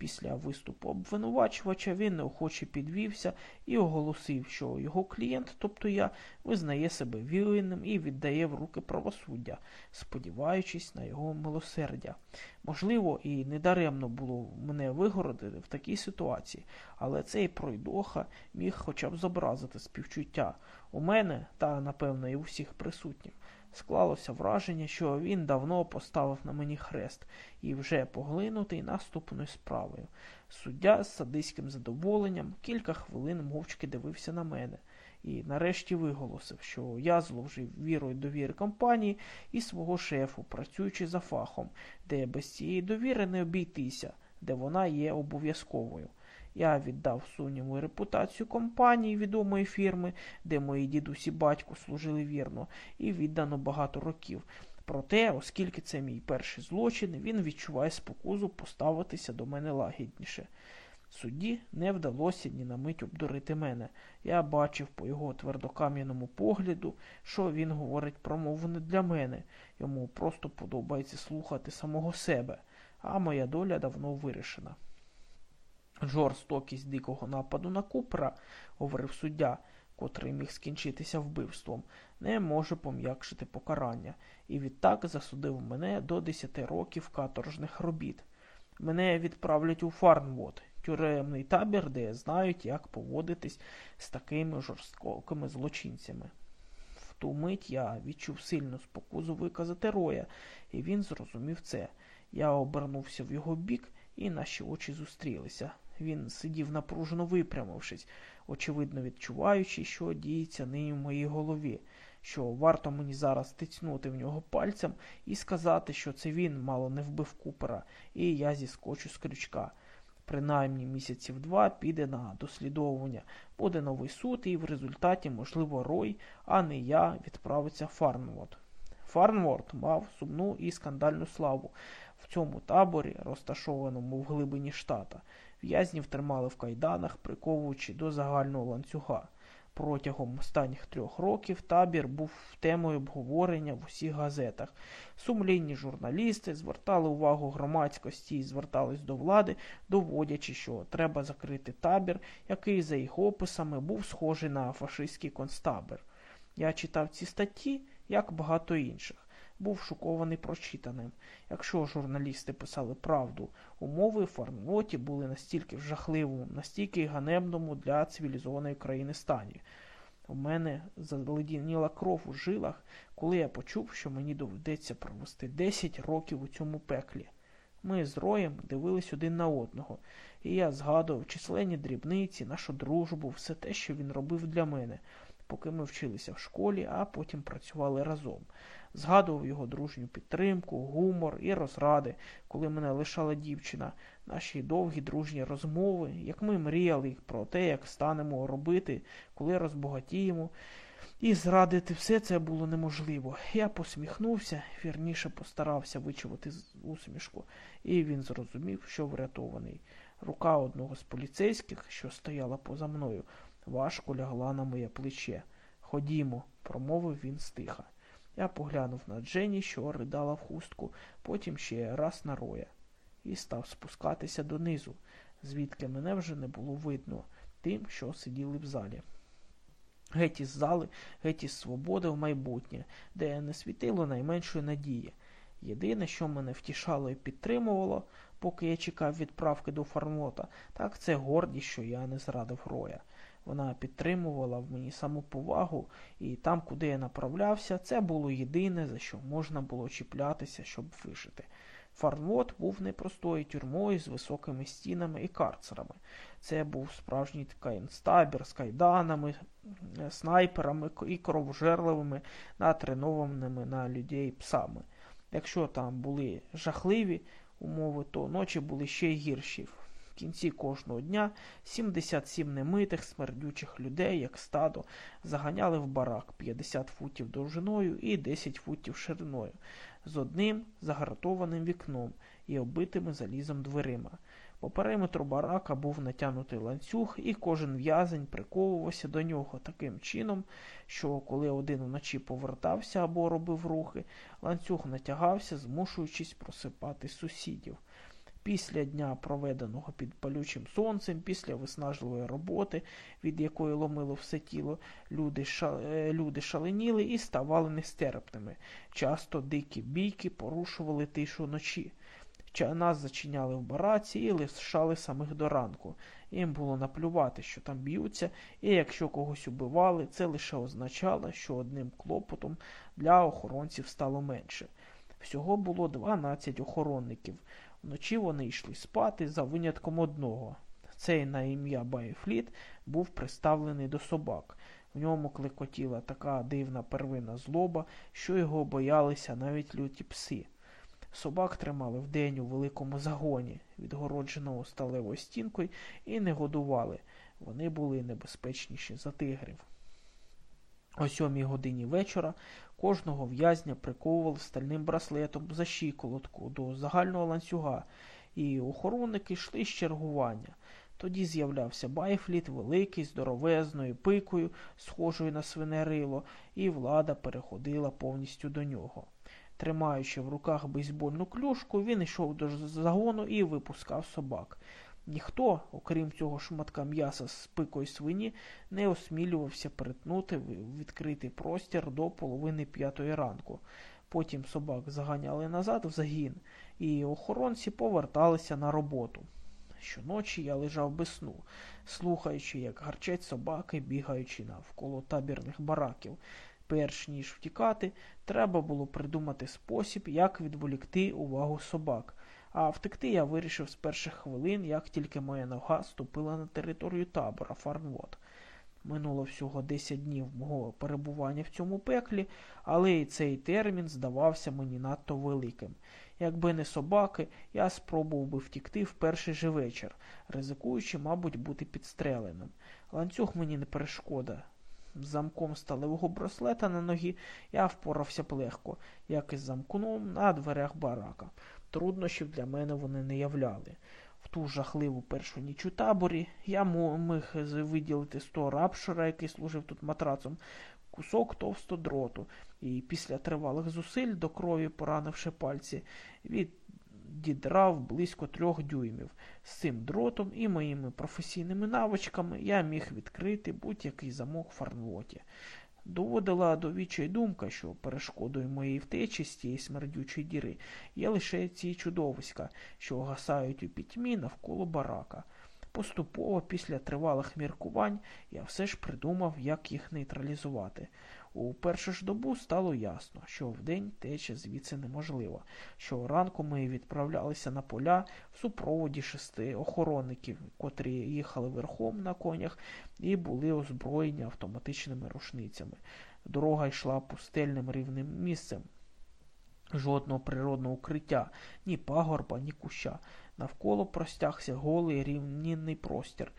Після виступу обвинувачувача він неохоче підвівся і оголосив, що його клієнт, тобто я, визнає себе вільним і віддає в руки правосуддя, сподіваючись на його милосердя. Можливо, і недаремно було мене вигородити в такій ситуації, але цей пройдоха міг хоча б зобразити співчуття у мене та, напевно, і у всіх присутніх. Склалося враження, що він давно поставив на мені хрест і вже поглинутий наступною справою. Суддя з садиським задоволенням кілька хвилин мовчки дивився на мене і нарешті виголосив, що я зложив вірою довіри компанії і свого шефу, працюючи за фахом, де без цієї довіри не обійтися, де вона є обов'язковою. Я віддав сумніву репутацію компанії відомої фірми, де мої дідусі батько служили вірно, і віддано багато років. Проте, оскільки це мій перший злочин, він відчуває спокузу поставитися до мене лагідніше. Судді не вдалося ні на мить обдурити мене. Я бачив по його твердокам'яному погляду, що він говорить промову не для мене. Йому просто подобається слухати самого себе, а моя доля давно вирішена. Жорстокість дикого нападу на Купера, говорив суддя, котрий міг скінчитися вбивством, не може пом'якшити покарання, і відтак засудив мене до десяти років каторжних робіт. Мене відправлять у Фарнвуд, тюремний табір, де знають, як поводитись з такими жорстокими злочинцями. В ту мить я відчув сильну спокузу виказати роя, і він зрозумів це. Я обернувся в його бік, і наші очі зустрілися. Він сидів напружено випрямившись, очевидно відчуваючи, що діється нині в моїй голові, що варто мені зараз тицнути в нього пальцем і сказати, що це він мало не вбив купера, і я зіскочу з крючка. Принаймні місяців два піде на дослідовування, буде новий суд, і в результаті, можливо, Рой, а не я, відправиться Фарнворд. Фарнворд мав сумну і скандальну славу в цьому таборі, розташованому в глибині штата. В'язнів тримали в кайданах, приковуючи до загального ланцюга. Протягом останніх трьох років табір був темою обговорення в усіх газетах. Сумлінні журналісти звертали увагу громадськості і звертались до влади, доводячи, що треба закрити табір, який, за їх описами, був схожий на фашистський концтабір. Я читав ці статті, як багато інших був шокований прочитаним. Якщо журналісти писали правду, умови в Фарноті були настільки жахливому, настільки ганебному для цивілізованої країни стані. У мене заледініла кров у жилах, коли я почув, що мені доведеться провести 10 років у цьому пеклі. Ми з Роєм дивились один на одного, і я згадував численні дрібниці, нашу дружбу, все те, що він робив для мене, поки ми вчилися в школі, а потім працювали разом згадував його дружню підтримку, гумор і розради, коли мене лишала дівчина, наші довгі дружні розмови, як ми мріяли про те, як станемо робити, коли розбагатіємо. І зрадити все це було неможливо. Я посміхнувся, вірніше постарався вичувати усмішку, і він зрозумів, що врятований. Рука одного з поліцейських, що стояла поза мною, важко лягла на моє плече. Ходімо, промовив він стиха. Я поглянув на Джені, що ридала в хустку, потім ще раз на роя, і став спускатися донизу, звідки мене вже не було видно тим, що сиділи в залі. Геть із зали, геть із свободи в майбутнє, де не світило найменшої надії. Єдине, що мене втішало і підтримувало, поки я чекав відправки до Фармота, так це гордість, що я не зрадив роя. Вона підтримувала в мені самоповагу, і там, куди я направлявся, це було єдине, за що можна було чіплятися, щоб вижити. Фарнвот був непростою тюрмою з високими стінами і карцерами. Це був справжній кайнстабір з кайданами, снайперами і кровожерливими, натренованими на людей псами. Якщо там були жахливі умови, то ночі були ще гірші. В кінці кожного дня 77 немитих, смердючих людей, як стадо, заганяли в барак 50 футів довжиною і 10 футів шириною, з одним загартованим вікном і оббитими залізом дверима. По периметру барака був натягнутий ланцюг, і кожен в'язень приковувався до нього таким чином, що коли один вночі повертався або робив рухи, ланцюг натягався, змушуючись просипати сусідів. Після дня, проведеного під палючим сонцем, після виснажливої роботи, від якої ломило все тіло, люди ша... Е, люди шаленіли і ставали нестерпними. Часто дикі бійки порушували тишу ночі. Нас зачиняли в бараці і лишали самих до ранку. Їм було наплювати, що там б'ються, і якщо когось убивали, це лише означало, що одним клопотом для охоронців стало менше. Всього було 12 охоронників. Вночі вони йшли спати за винятком одного. Цей на ім'я Байфліт був приставлений до собак. В ньому клекотіла така дивна первина злоба, що його боялися навіть люті пси. Собак тримали вдень у великому загоні, відгородженого сталевою стінкою, і не годували. Вони були небезпечніші за тигрів. О сьомій годині вечора кожного в'язня приковували стальним браслетом за щиколотку до загального ланцюга, і охоронники йшли з чергування. Тоді з'являвся Байфліт, великий, здоровезною пикою, схожою на свинерило, і влада переходила повністю до нього. Тримаючи в руках бейсбольну клюшку, він йшов до загону і випускав собак. Ніхто, окрім цього шматка м'яса з пикою свині, не осмілювався перетнути відкритий простір до половини п'ятої ранку. Потім собак заганяли назад в загін, і охоронці поверталися на роботу. Щоночі я лежав без сну, слухаючи, як гарчать собаки, бігаючи навколо табірних бараків. Перш ніж втікати, треба було придумати спосіб, як відволікти увагу собак. А втекти я вирішив з перших хвилин, як тільки моя нога ступила на територію табора Фарнвот. Минуло всього 10 днів мого перебування в цьому пеклі, але і цей термін здавався мені надто великим. Якби не собаки, я спробував би втікти в перший же вечір, ризикуючи, мабуть, бути підстреленим. Ланцюг мені не перешкода. З замком сталевого браслета на ногі я впорався б легко, як і з замкном на дверях барака. Труднощів для мене вони не являли. В ту жахливу першу ніч у таборі я міг виділити сто рапшера, який служив тут матрацом, кусок товсто дроту, і після тривалих зусиль до крові, поранивши пальці, відідрав близько трьох дюймів. З цим дротом і моїми професійними навичками я міг відкрити будь-який замок в фарнвоті. Доводила до вічої думка, що перешкодою моєї втечі з тієї смердючої діри є лише ці чудовиська, що гасають у пітьмі навколо барака. Поступово, після тривалих міркувань, я все ж придумав, як їх нейтралізувати. У першу ж добу стало ясно, що вдень теча звідси неможлива, що ранку ми відправлялися на поля в супроводі шести охоронників, котрі їхали верхом на конях і були озброєні автоматичними рушницями. Дорога йшла пустельним рівним місцем. Жодного природного укриття, ні пагорба, ні куща. Навколо простягся голий рівнінний простір.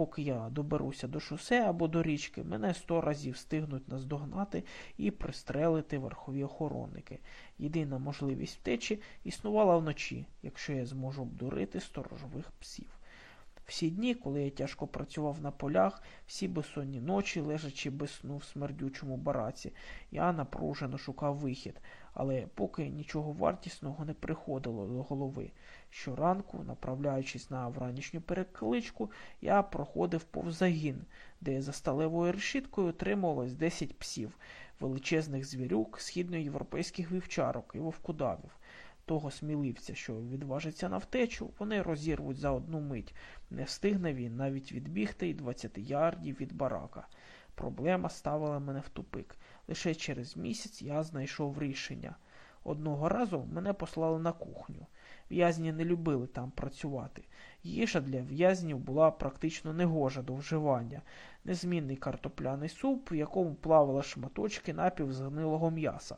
Поки я доберуся до шосе або до річки, мене сто разів встигнуть наздогнати і пристрелити верхові охоронники. Єдина можливість втечі існувала вночі, якщо я зможу обдурити сторожових псів. Всі дні, коли я тяжко працював на полях, всі безсонні ночі, лежачи без сну в смердючому бараці, я напружено шукав вихід, але поки нічого вартісного не приходило до голови. Щоранку, направляючись на вранішню перекличку, я проходив повз загін, де за сталевою решіткою отримувалось 10 псів, величезних звірюк, східноєвропейських вівчарок і вовкудавів. Того сміливця, що відважиться на втечу, вони розірвуть за одну мить. Не встигне він навіть відбігти й 20 ярдів від барака. Проблема ставила мене в тупик. Лише через місяць я знайшов рішення. Одного разу мене послали на кухню. В'язні не любили там працювати. Їжа для в'язнів була практично негожа до вживання, незмінний картопляний суп, в якому плавали шматочки напівзгнилого м'яса.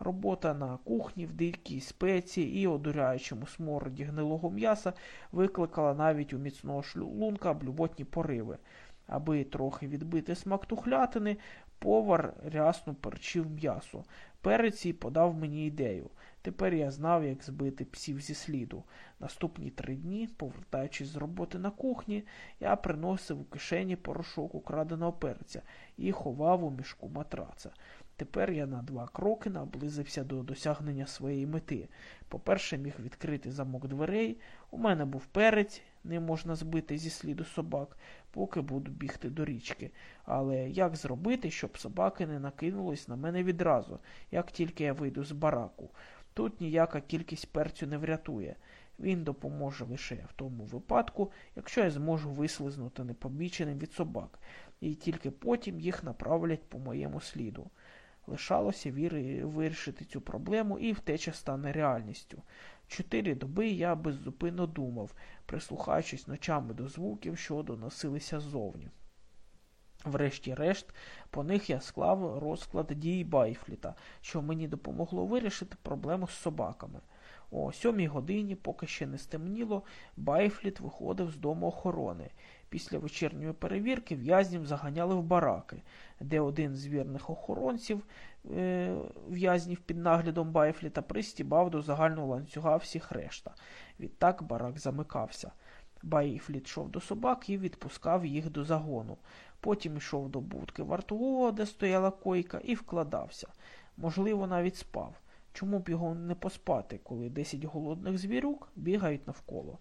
Робота на кухні в дикій спеції і одуряючому смороді гнилого м'яса викликала навіть у міцного шлунка блювотні пориви. Аби трохи відбити смак тухлятини, повар рясно перчив м'ясо. Перець і подав мені ідею. Тепер я знав, як збити псів зі сліду. Наступні три дні, повертаючись з роботи на кухні, я приносив у кишені порошок украденого перця і ховав у мішку матраца. Тепер я на два кроки наблизився до досягнення своєї мети. По-перше, міг відкрити замок дверей. У мене був перець, не можна збити зі сліду собак, поки буду бігти до річки. Але як зробити, щоб собаки не накинулись на мене відразу, як тільки я вийду з бараку? Тут ніяка кількість перцю не врятує. Він допоможе лише в тому випадку, якщо я зможу вислизнути непоміченим від собак, і тільки потім їх направлять по моєму сліду. Лишалося віри вирішити цю проблему, і втеча стане реальністю. Чотири доби я беззупинно думав, прислухаючись ночами до звуків, що доносилися ззовні. Врешті-решт, по них я склав розклад дій Байфліта, що мені допомогло вирішити проблему з собаками. О сьомій годині, поки ще не стемніло, Байфліт виходив з дому охорони. Після вечірньої перевірки в'язнів заганяли в бараки, де один з вірних охоронців е, в'язнів під наглядом Байфліта пристібав до загального ланцюга всіх решта. Відтак барак замикався. Байфліт йшов до собак і відпускав їх до загону. Потім йшов до будки вартового, де стояла койка, і вкладався. Можливо, навіть спав. Чому б його не поспати, коли десять голодних звірюк бігають навколо?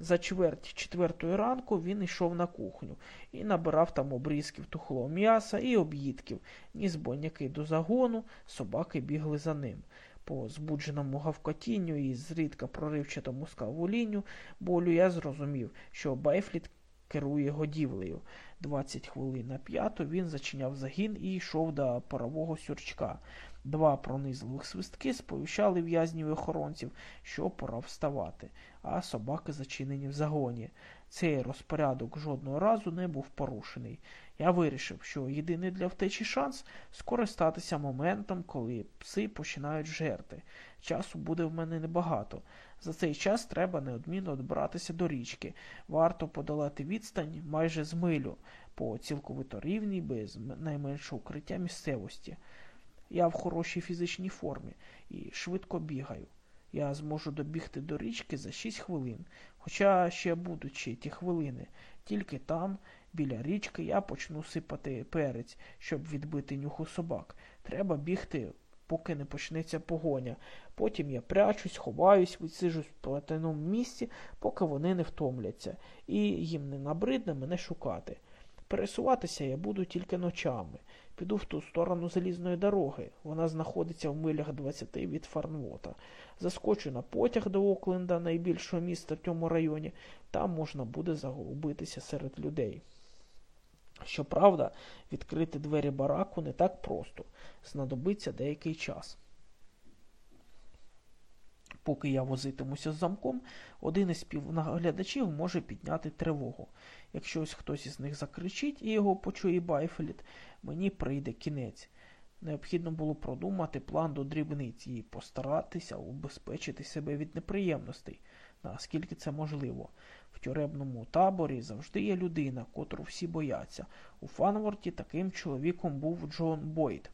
За чверть четвертої ранку він йшов на кухню і набирав там обрізків тухлого м'яса і об'їдків, ніс боняки до загону, собаки бігли за ним. По збудженому гавкотінню і зрідка проривчатому скавулінню болю я зрозумів, що Байфліт керує годівлею. Двадцять хвилин на п'яту він зачиняв загін і йшов до парового сюрчка. Два пронизливих свистки сповіщали в'язнів і охоронців, що пора вставати, а собаки зачинені в загоні. Цей розпорядок жодного разу не був порушений. Я вирішив, що єдиний для втечі шанс скористатися моментом, коли пси починають жерти. Часу буде в мене небагато. За цей час треба неодмінно добратися до річки. Варто подолати відстань майже з милю по цілковито рівній, без найменшого укриття місцевості. Я в хорошій фізичній формі і швидко бігаю. Я зможу добігти до річки за шість хвилин, хоча ще будуть ще ті хвилини. Тільки там, біля річки, я почну сипати перець, щоб відбити нюху собак. Треба бігти, поки не почнеться погоня. Потім я прячусь, ховаюсь, відсижусь в платяному місці, поки вони не втомляться, і їм не набридне мене шукати. Пересуватися я буду тільки ночами. Піду в ту сторону залізної дороги. Вона знаходиться в милях 20 від Фарнвота. Заскочу на потяг до Окленда, найбільшого міста в цьому районі. Там можна буде загубитися серед людей. Щоправда, відкрити двері бараку не так просто. Знадобиться деякий час. Поки я возитимуся з замком, один із співнаглядачів може підняти тривогу. Якщо ось хтось із них закричить і його почує Байфеліт, мені прийде кінець. Необхідно було продумати план до дрібниць і постаратися убезпечити себе від неприємностей, наскільки це можливо. В тюремному таборі завжди є людина, котру всі бояться. У Фанворті таким чоловіком був Джон Бойд.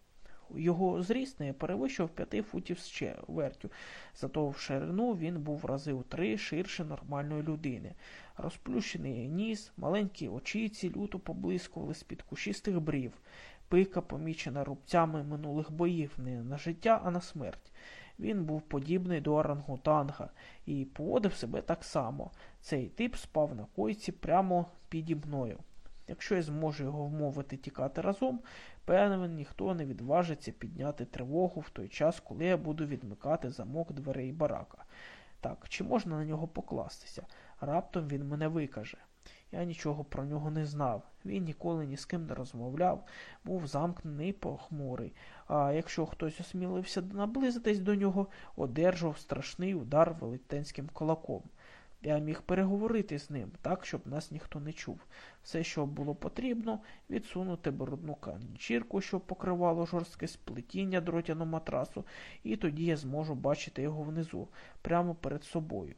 Його зріст не перевищив п'яти футів з чвертю, зато в ширину він був рази у три ширше нормальної людини. Розплющений ніс, маленькі очіці люто поблискували з-під кущистих брів, пика, помічена рубцями минулих боїв не на життя, а на смерть. Він був подібний до орангутанга і поводив себе так само. Цей тип спав на койці прямо піді мною. Якщо я зможу його вмовити тікати разом, певен, ніхто не відважиться підняти тривогу в той час, коли я буду відмикати замок дверей барака. Так, чи можна на нього покластися? Раптом він мене викаже. Я нічого про нього не знав. Він ніколи ні з ким не розмовляв, був замкнений похмурий. А якщо хтось осмілився наблизитись до нього, одержав страшний удар велетенським кулаком. Я міг переговорити з ним так, щоб нас ніхто не чув. Все, що було потрібно, відсунути брудну канчірку, що покривало жорстке сплетіння дротяного матрасу, і тоді я зможу бачити його внизу, прямо перед собою.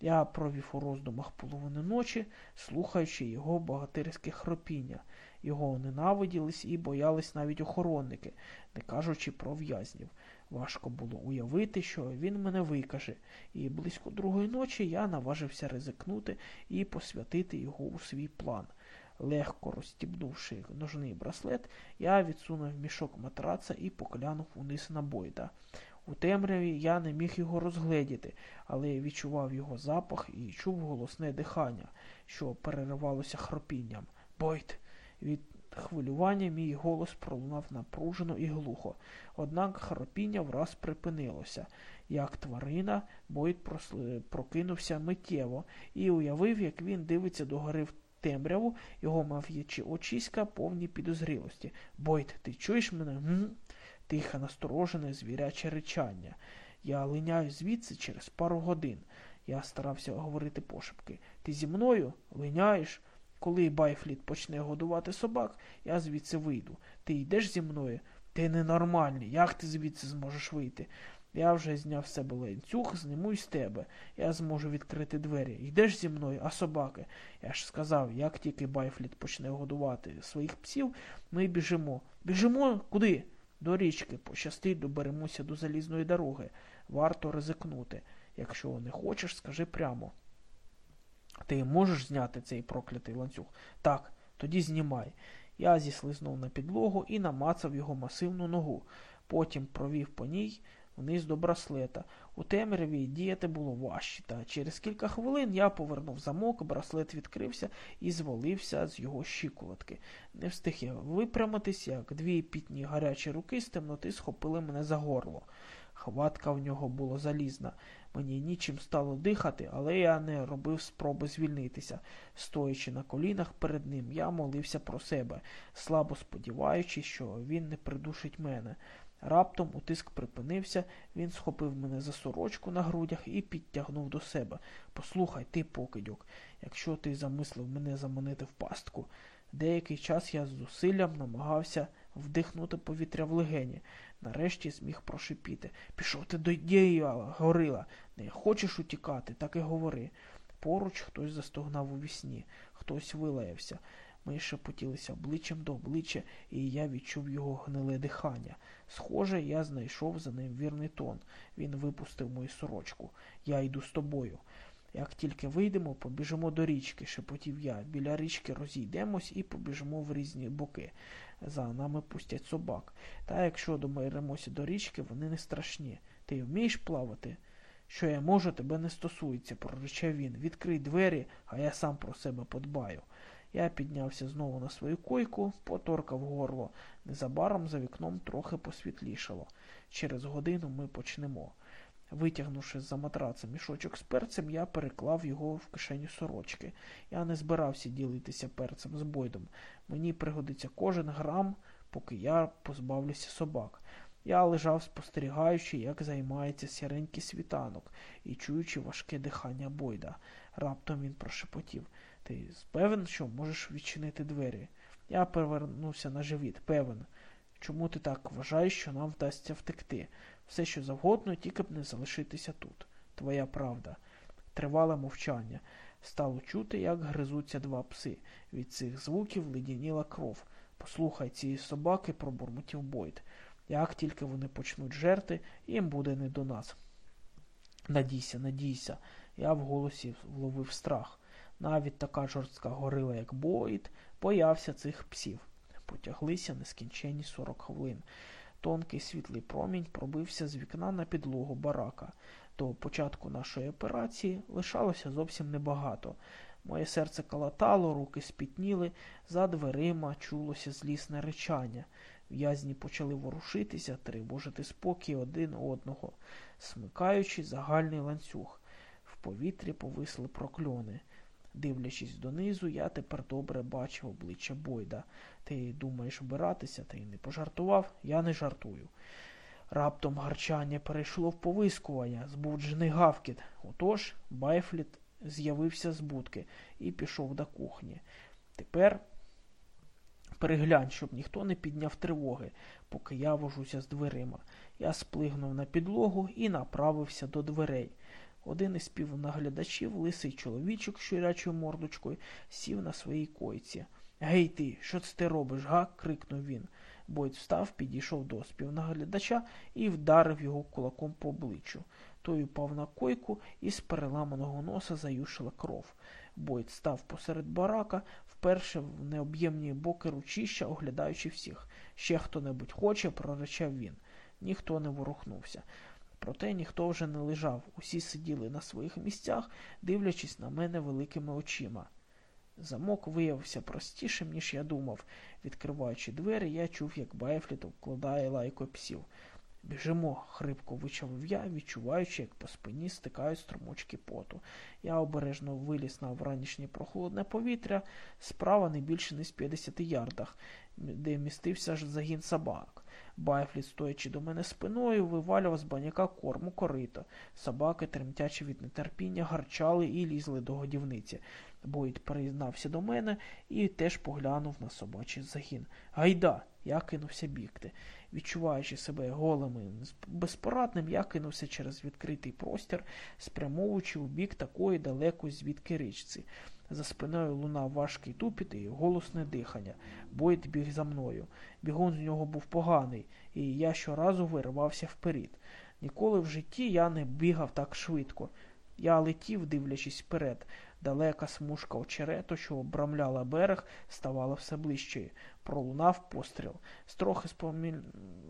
Я провів у роздумах половини ночі, слухаючи його богатирське хропіння. Його ненавиділись і боялись навіть охоронники, не кажучи про в'язнів. Важко було уявити, що він мене викаже, і близько другої ночі я наважився ризикнути і посвятити його у свій план. Легко розстібнувши ножний браслет, я відсунув мішок матраца і поглянув униз на бойда. У темряві я не міг його розгледіти, але відчував його запах і чув голосне дихання, що переривалося хропінням. Бойд! Від хвилювання мій голос пролунав напружено і глухо, однак хропіння враз припинилося. Як тварина, Бойд прокинувся миттєво і уявив, як він дивиться догори в темряву, його мав'ячі очиська повні підозрілості. Бойд, ти чуєш мене? М? Тихе, насторожене, звіряче речання. Я линяю звідси через пару годин. Я старався говорити пошепки. Ти зі мною линяєш? Коли Байфліт почне годувати собак, я звідси вийду. Ти йдеш зі мною? Ти ненормальний. Як ти звідси зможеш вийти? Я вже зняв з себе ланцюг, зніму з тебе. Я зможу відкрити двері. Йдеш зі мною, а собаки? Я ж сказав, як тільки Байфліт почне годувати своїх псів, ми біжимо. Біжимо куди? До річки, пощастить, доберемося до залізної дороги. Варто ризикнути. Якщо не хочеш, скажи прямо. Ти можеш зняти цей проклятий ланцюг? Так, тоді знімай. Я зіслизнув на підлогу і намацав його масивну ногу. Потім провів по ній вниз до браслета. У темряві діяти було важче, та через кілька хвилин я повернув замок, браслет відкрився і звалився з його щиколотки. Не встиг я випрямитись, як дві пітні гарячі руки з темноти схопили мене за горло. Хватка в нього була залізна. Мені нічим стало дихати, але я не робив спроби звільнитися. Стоячи на колінах перед ним, я молився про себе, слабо сподіваючись, що він не придушить мене. Раптом утиск припинився, він схопив мене за сорочку на грудях і підтягнув до себе. Послухай, ти, покидьок, якщо ти замислив мене заманити в пастку. Деякий час я з зусиллям намагався вдихнути повітря в легені. Нарешті зміг прошипіти. Пішов ти до діяла, горила. Не хочеш утікати, так і говори. Поруч хтось застогнав у вісні, хтось вилаявся. Ми шепотілися обличчям до обличчя, і я відчув його гниле дихання. Схоже, я знайшов за ним вірний тон. Він випустив мою сорочку. Я йду з тобою. Як тільки вийдемо, побіжимо до річки, шепотів я. Біля річки розійдемось і побіжимо в різні боки. За нами пустять собак. Та якщо домиремося до річки, вони не страшні. Ти вмієш плавати? Що я можу, тебе не стосується, проричав він. Відкрий двері, а я сам про себе подбаю. Я піднявся знову на свою койку, поторкав горло. Незабаром за вікном трохи посвітлішало. Через годину ми почнемо. Витягнувши за матраца мішочок з перцем, я переклав його в кишеню сорочки. Я не збирався ділитися перцем з Бойдом. Мені пригодиться кожен грам, поки я позбавлюся собак. Я лежав, спостерігаючи, як займається сіренький світанок і чуючи важке дихання Бойда. Раптом він прошепотів Ти певен, що можеш відчинити двері? Я перевернувся на живіт. Певен. Чому ти так вважаєш, що нам вдасться втекти? Все, що завгодно, тільки б не залишитися тут. Твоя правда. Тривале мовчання. Стало чути, як гризуться два пси. Від цих звуків ледяніла кров. Послухай, ці собаки пробурмотів Бойд. Як тільки вони почнуть жерти, їм буде не до нас. Надійся, надійся. Я в голосі вловив страх. Навіть така жорстка горила, як Бойд, боявся цих псів. Потяглися нескінченні сорок хвилин. Тонкий світлий промінь пробився з вікна на підлогу барака. До початку нашої операції лишалося зовсім небагато. Моє серце калатало, руки спітніли, за дверима чулося злісне речання. В'язні почали ворушитися, тривожити спокій один одного, смикаючи загальний ланцюг. В повітрі повисли прокльони. Дивлячись донизу, я тепер добре бачив обличчя Бойда. Ти думаєш обиратися, ти не пожартував? Я не жартую. Раптом гарчання перейшло в повискування, збуджений гавкіт. Отож Байфліт з'явився з будки і пішов до кухні. Тепер переглянь, щоб ніхто не підняв тривоги, поки я вожуся з дверима. Я сплигнув на підлогу і направився до дверей. Один із співнаглядачів, лисий чоловічок з щурячою мордочкою, сів на своїй койці. Гей ти, що це ти робиш, га? крикнув він. Бойт встав, підійшов до співнаглядача і вдарив його кулаком по обличчю. Той упав на койку і з переламаного носа заюшила кров. Бойт став посеред барака, вперше в необ'ємні боки ручища, оглядаючи всіх. Ще хто небудь хоче, проречав він. Ніхто не ворухнувся. Проте ніхто вже не лежав. Усі сиділи на своїх місцях, дивлячись на мене великими очима. Замок виявився простішим, ніж я думав. Відкриваючи двері, я чув, як Байфліт вкладає лайко псів. Біжимо, хрипко вичавив я, відчуваючи, як по спині стикають струмочки поту. Я обережно виліз на вранішнє прохолодне повітря, справа не більше не з 50 ярдах, де містився ж загін собак. Байфліт, стоячи до мене спиною, вивалював з баняка корму корито. Собаки, тремтячи від нетерпіння, гарчали і лізли до годівниці. Бойд приєднався до мене і теж поглянув на собачий загін. Гайда! Я кинувся бігти. Відчуваючи себе голим і безпорадним, я кинувся через відкритий простір, спрямовуючи у бік такої далекої звідки річці. За спиною лунав важкий тупіт і голосне дихання. Бойд біг за мною. Бігун з нього був поганий, і я щоразу виривався вперед. Ніколи в житті я не бігав так швидко. Я летів, дивлячись вперед. Далека смужка очерету, що обрамляла берег, ставала все ближчою. Пролунав постріл. Трохи сповіль...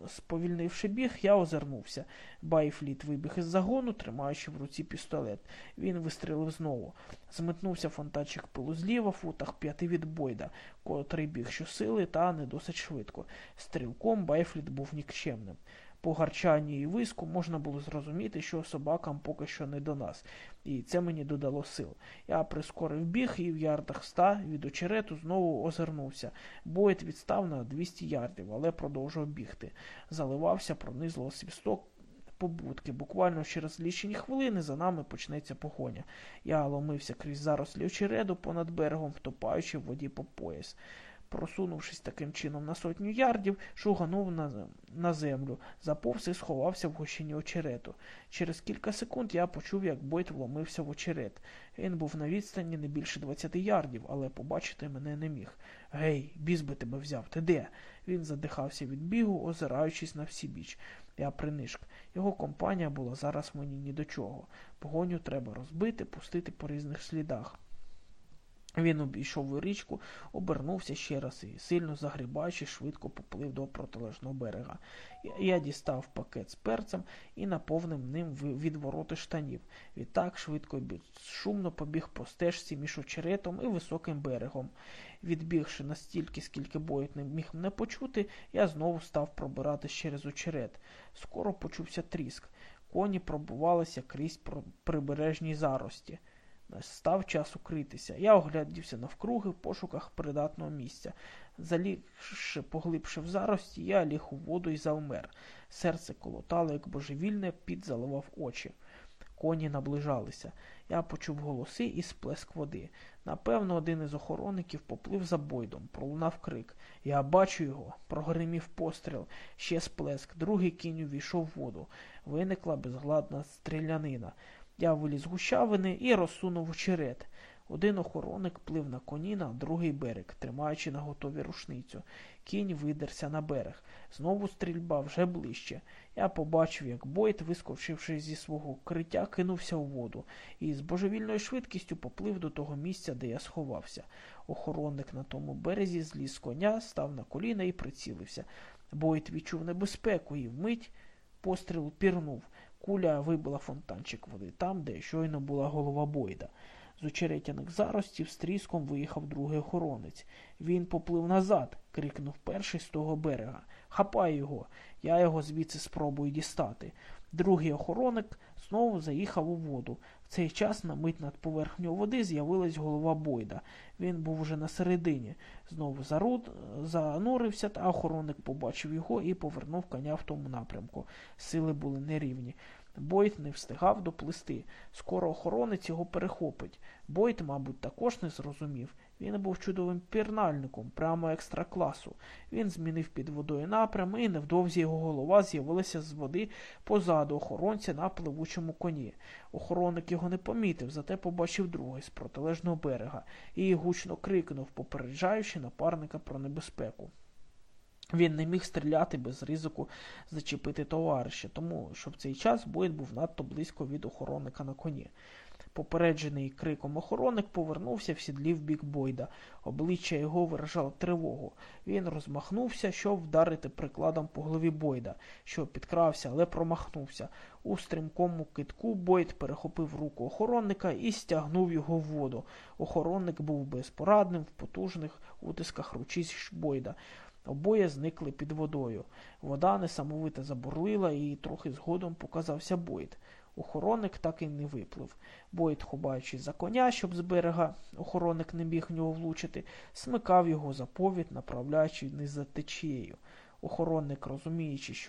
сповільнивши біг, я озирнувся. Байфліт вибіг із загону, тримаючи в руці пістолет. Він вистрілив знову. Зметнувся фонтанчик пилу зліва, футах п'яти від Бойда, котрий біг щосили, та не досить швидко. Стрілком Байфліт був нікчемним. По гарчанні і виску можна було зрозуміти, що собакам поки що не до нас, і це мені додало сил. Я прискорив біг і в ярдах ста від очерету знову озирнувся. Бойт відстав на 200 ярдів, але продовжував бігти. Заливався, пронизливо свісток побудки. Буквально через лічені хвилини за нами почнеться погоня. Я ломився крізь зарослі очереду понад берегом, втопаючи в воді по пояс. Просунувшись таким чином на сотню ярдів, шуганув на, на землю, заповз і сховався в гущині очерету. Через кілька секунд я почув, як Бойт вломився в очерет. Він був на відстані не більше 20 ярдів, але побачити мене не міг. Гей, біз би тебе взяв, ти де? Він задихався від бігу, озираючись на всі біч. Я принишк. Його компанія була зараз мені ні до чого. Погоню треба розбити, пустити по різних слідах. Він обійшов річку, обернувся ще раз і, сильно загрібаючи, швидко поплив до протилежного берега. Я дістав пакет з перцем і наповнив ним відвороти штанів. Відтак швидко і безшумно побіг по стежці між очеретом і високим берегом. Відбігши настільки, скільки боїть не міг мене почути, я знову став пробиратись через очерет. Скоро почувся тріск. Коні пробувалися крізь прибережні зарості. Став час укритися. Я оглядівся навкруги в пошуках придатного місця. Залігши поглибше в зарості, я ліг у воду і завмер. Серце колотало, як божевільне, під заливав очі. Коні наближалися. Я почув голоси і сплеск води. Напевно, один із охоронників поплив за бойдом, пролунав крик. Я бачу його. Прогримів постріл, ще сплеск. Другий кінь увійшов в воду. Виникла безгладна стрілянина. Я виліз гущавини і розсунув очерет. Один охоронник плив на коні на другий берег, тримаючи на готові рушницю. Кінь видерся на берег. Знову стрільба вже ближче. Я побачив, як Бойт, вискочивши зі свого криття, кинувся у воду і з божевільною швидкістю поплив до того місця, де я сховався. Охоронник на тому березі зліз коня, став на коліна і прицілився. Бойт відчув небезпеку і вмить постріл пірнув. Куля вибила фонтанчик води там, де щойно була голова Бойда. З очеретяних заростів з тріском виїхав другий охоронець. Він поплив назад, крикнув перший з того берега. Хапай його, я його звідси спробую дістати. Другий охоронник знову заїхав у воду. В цей час на мить над поверхнею води з'явилась голова Бойда. Він був уже на середині. Знову заруд, занурився, та охоронник побачив його і повернув коня в тому напрямку. Сили були нерівні. Бойт не встигав доплисти. Скоро охоронець його перехопить. Бойт, мабуть, також не зрозумів. Він був чудовим пірнальником, прямо екстра класу. Він змінив під водою напрям, і невдовзі його голова з'явилася з води позаду охоронця на пливучому коні. Охоронник його не помітив, зате побачив другий з протилежного берега і гучно крикнув, попереджаючи напарника про небезпеку. Він не міг стріляти без ризику зачепити товариша, тому що в цей час Бойд був надто близько від охоронника на коні. Попереджений криком охоронник повернувся в сідлі в бік Бойда. Обличчя його виражало тривогу. Він розмахнувся, щоб вдарити прикладом по голові Бойда, що підкрався, але промахнувся. У стрімкому китку Бойд перехопив руку охоронника і стягнув його в воду. Охоронник був безпорадним в потужних утисках ручись Бойда. Обоє зникли під водою. Вода несамовито забурлила і трохи згодом показався Бойд. Охоронник так і не виплив. Бойд, ховаючись за коня, щоб з берега охоронник не міг в нього влучити, смикав його за повід, направляючи вниз за течією. Охоронник, розуміючи, що